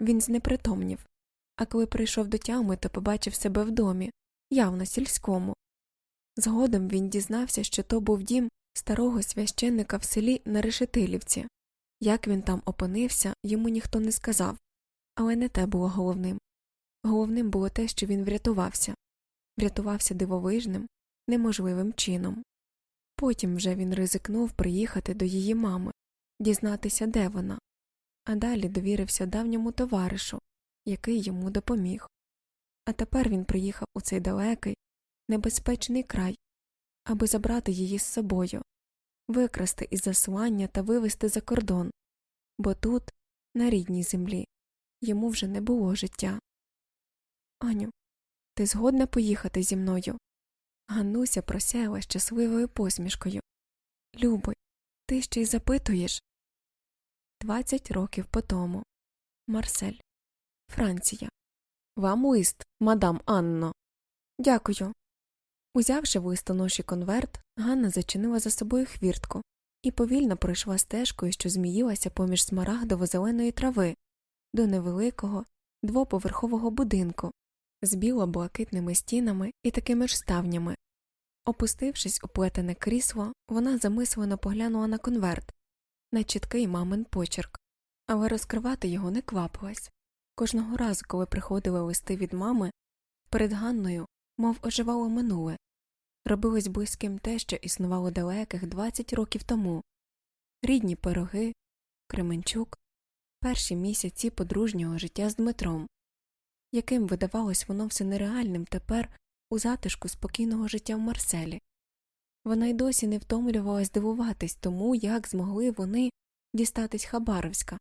Speaker 1: Він знепритомнів, а коли прийшов до тями, то побачив себе в домі, явно сільському. Згодом він дізнався, що то був дім старого священника в селі на Решетилівці. Як він там опинився, йому ніхто не сказав, але не те було головним. Головним було те, що він врятувався, врятувався дивовижним, неможливим чином. Потім вже він ризикнув приїхати до її мами, дізнатися, де вона, а далі довірився давньому товаришу, який йому допоміг. А тепер він приїхав у цей далекий, небезпечний край, аби забрати її з собою, викрасти із заслання та вивезти за кордон, бо тут, на рідній землі, йому вже не було життя. Аню, ти згодна поїхати зі мною? Ганнуся просяяла щасливою посмішкою. Любий, ти ще й запитуєш. Двадцять років по тому. Марсель. Франція. Вам лист, мадам Анно. Дякую. Узявши в листоноші конверт, Ганна зачинила за собою хвіртку і повільно пройшла стежкою, що зміїлася поміж смарагдово зеленої трави, до невеликого, двоповерхового будинку з біло-блакитними стінами і такими ж ставнями. Опустившись у плетене крісло, вона замислено поглянула на конверт, на чіткий мамин почерк, але розкривати його не квапилась. Кожного разу, коли приходили листи від мами, перед Ганною, мов оживало минуле, робилось близьким те, що існувало далеких 20 років тому рідні пироги, Кременчук, перші місяці подружнього життя з Дмитром, яким видавалось воно все нереальним тепер у затишку спокійного життя в Марселі. Вона й досі не втомлювалась дивуватись тому, як змогли вони дістатись Хабаровська,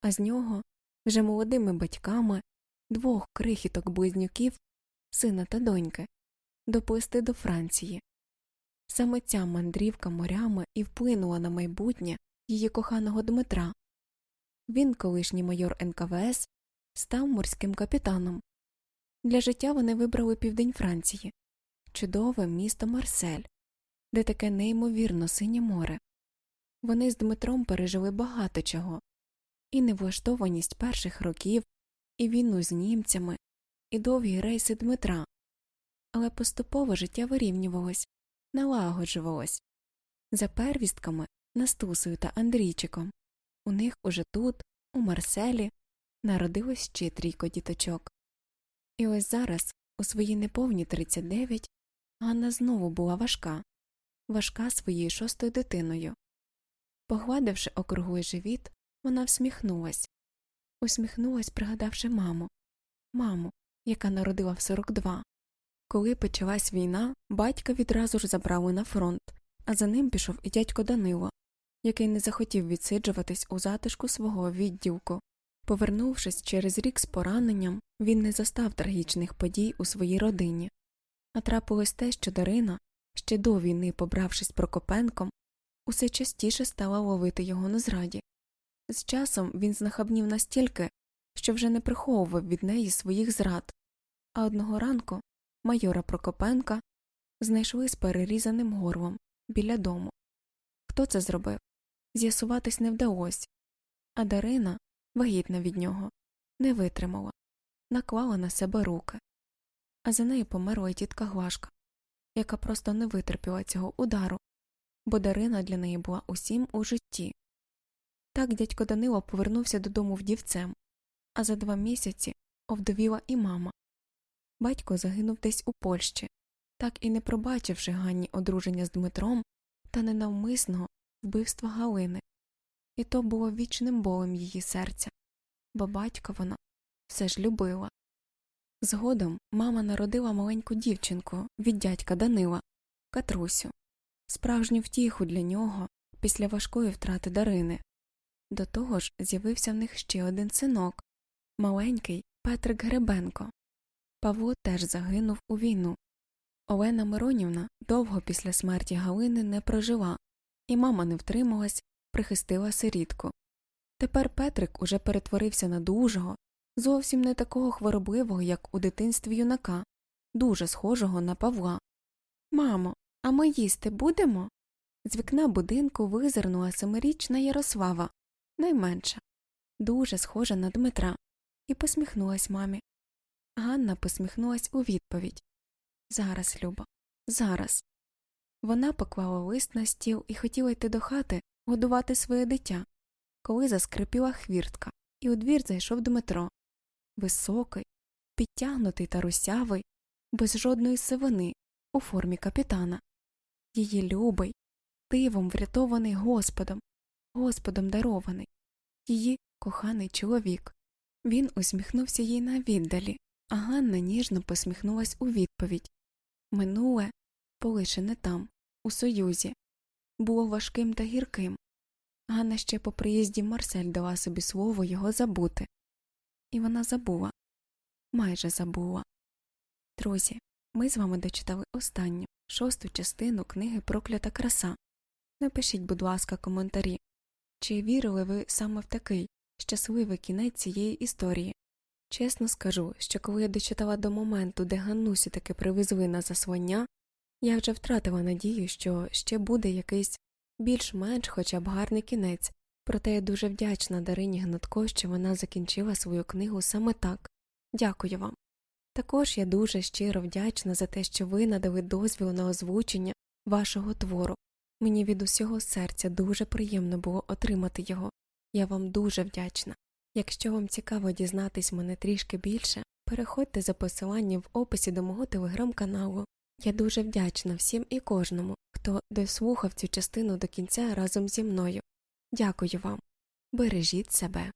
Speaker 1: а з нього вже молодими батьками двох крихіток близнюків, сина та доньки, доплисти до Франції. Саме ця мандрівка морями і вплинула на майбутнє її коханого Дмитра. Він, колишній майор НКВС, став морським капітаном. Для життя вони вибрали південь Франції, чудове місто Марсель, де таке неймовірно синє море. Вони з Дмитром пережили багато чого і невлаштованість перших років, і війну з німцями, і довгі рейси Дмитра, але поступово життя вирівнювалось, налагоджувалось за первістками Настусою та Андрійчиком. У них уже тут, у Марселі, народилось ще трійко діточок. І ось зараз, у свої неповні 39, Ганна знову була важка, важка своєю шостою дитиною. Погладивши округлий живіт, вона всміхнулась, усміхнулась, пригадавши маму, маму, яка народила в 42. Коли почалась війна, батька відразу ж забрали на фронт, а за ним пішов і дядько Данило, який не захотів відсиджуватись у затишку свого відділку. Повернувшись через рік з пораненням, він не застав трагічних подій у своїй родині, а трапилось те, що Дарина, ще до війни побравшись Прокопенком, усе частіше стала ловити його на зраді. З часом він знахабнів настільки, що вже не приховував від неї своїх зрад, а одного ранку майора Прокопенка знайшли з перерізаним горлом біля дому. Хто це зробив? З'ясуватись не вдалося, а Дарина, вагітна від нього, не витримала, наклала на себе руки, а за нею померла й тітка Глашка, яка просто не витерпіла цього удару, бо Дарина для неї була усім у житті. Так дядько Данило повернувся додому вдівцем, а за два місяці овдовіла і мама. Батько загинув десь у Польщі, так і не пробачивши Ганні одруження з Дмитром та ненавмисного вбивства Галини, і то було вічним болем її серця, бо батька вона все ж любила. Згодом мама народила маленьку дівчинку від дядька Данила, Катрусю, справжню втіху для нього після важкої втрати Дарини. До того ж з'явився в них ще один синок маленький Петрик Гребенко. Павло теж загинув у війну. Олена Миронівна довго після смерті Галини не прожила, і мама не втрималась, прихистила сирітку. Тепер Петрик уже перетворився на дужого, зовсім не такого хворобливого, як у дитинстві юнака, дуже схожого на Павла. Мамо, а ми їсти будемо? З вікна будинку визирнула семирічна Ярослава, найменша, дуже схожа на Дмитра, і посміхнулась мамі. Ганна посміхнулась у відповідь Зараз, Люба, зараз. Вона поклала лист на стіл і хотіла йти до хати годувати своє дитя, коли заскрипіла хвіртка, і у двір зайшов Дмитро. Високий, підтягнутий та русявий, без жодної сивини, у формі капітана. Її любий, дивом врятований Господом, Господом дарований, її коханий чоловік. Він усміхнувся їй на віддалі, а Ганна ніжно посміхнулась у відповідь Минуле, полишене там, у Союзі, було важким та гірким. Ганна ще по приїзді Марсель дала собі слово його забути. І вона забула, майже забула. Друзі, ми з вами дочитали останню, шосту частину книги Проклята краса. Напишіть, будь ласка, коментарі, чи вірили ви саме в такий щасливий кінець цієї історії. Чесно скажу, що коли я дочитала до моменту, де Ганнусю таки привезли на заслання, я вже втратила надію, що ще буде якийсь більш-менш хоча б гарний кінець, проте я дуже вдячна Дарині Гнатко, що вона закінчила свою книгу саме так. Дякую вам. Також я дуже щиро вдячна за те, що ви надали дозвіл на озвучення вашого твору. Мені від усього серця дуже приємно було отримати його. Я вам дуже вдячна. Якщо вам цікаво дізнатись мене трішки більше, переходьте за посиланням в описі до мого телеграм-каналу. Я дуже вдячна всім і кожному, хто дослухав цю частину до кінця разом зі мною. Дякую вам. Бережіть себе.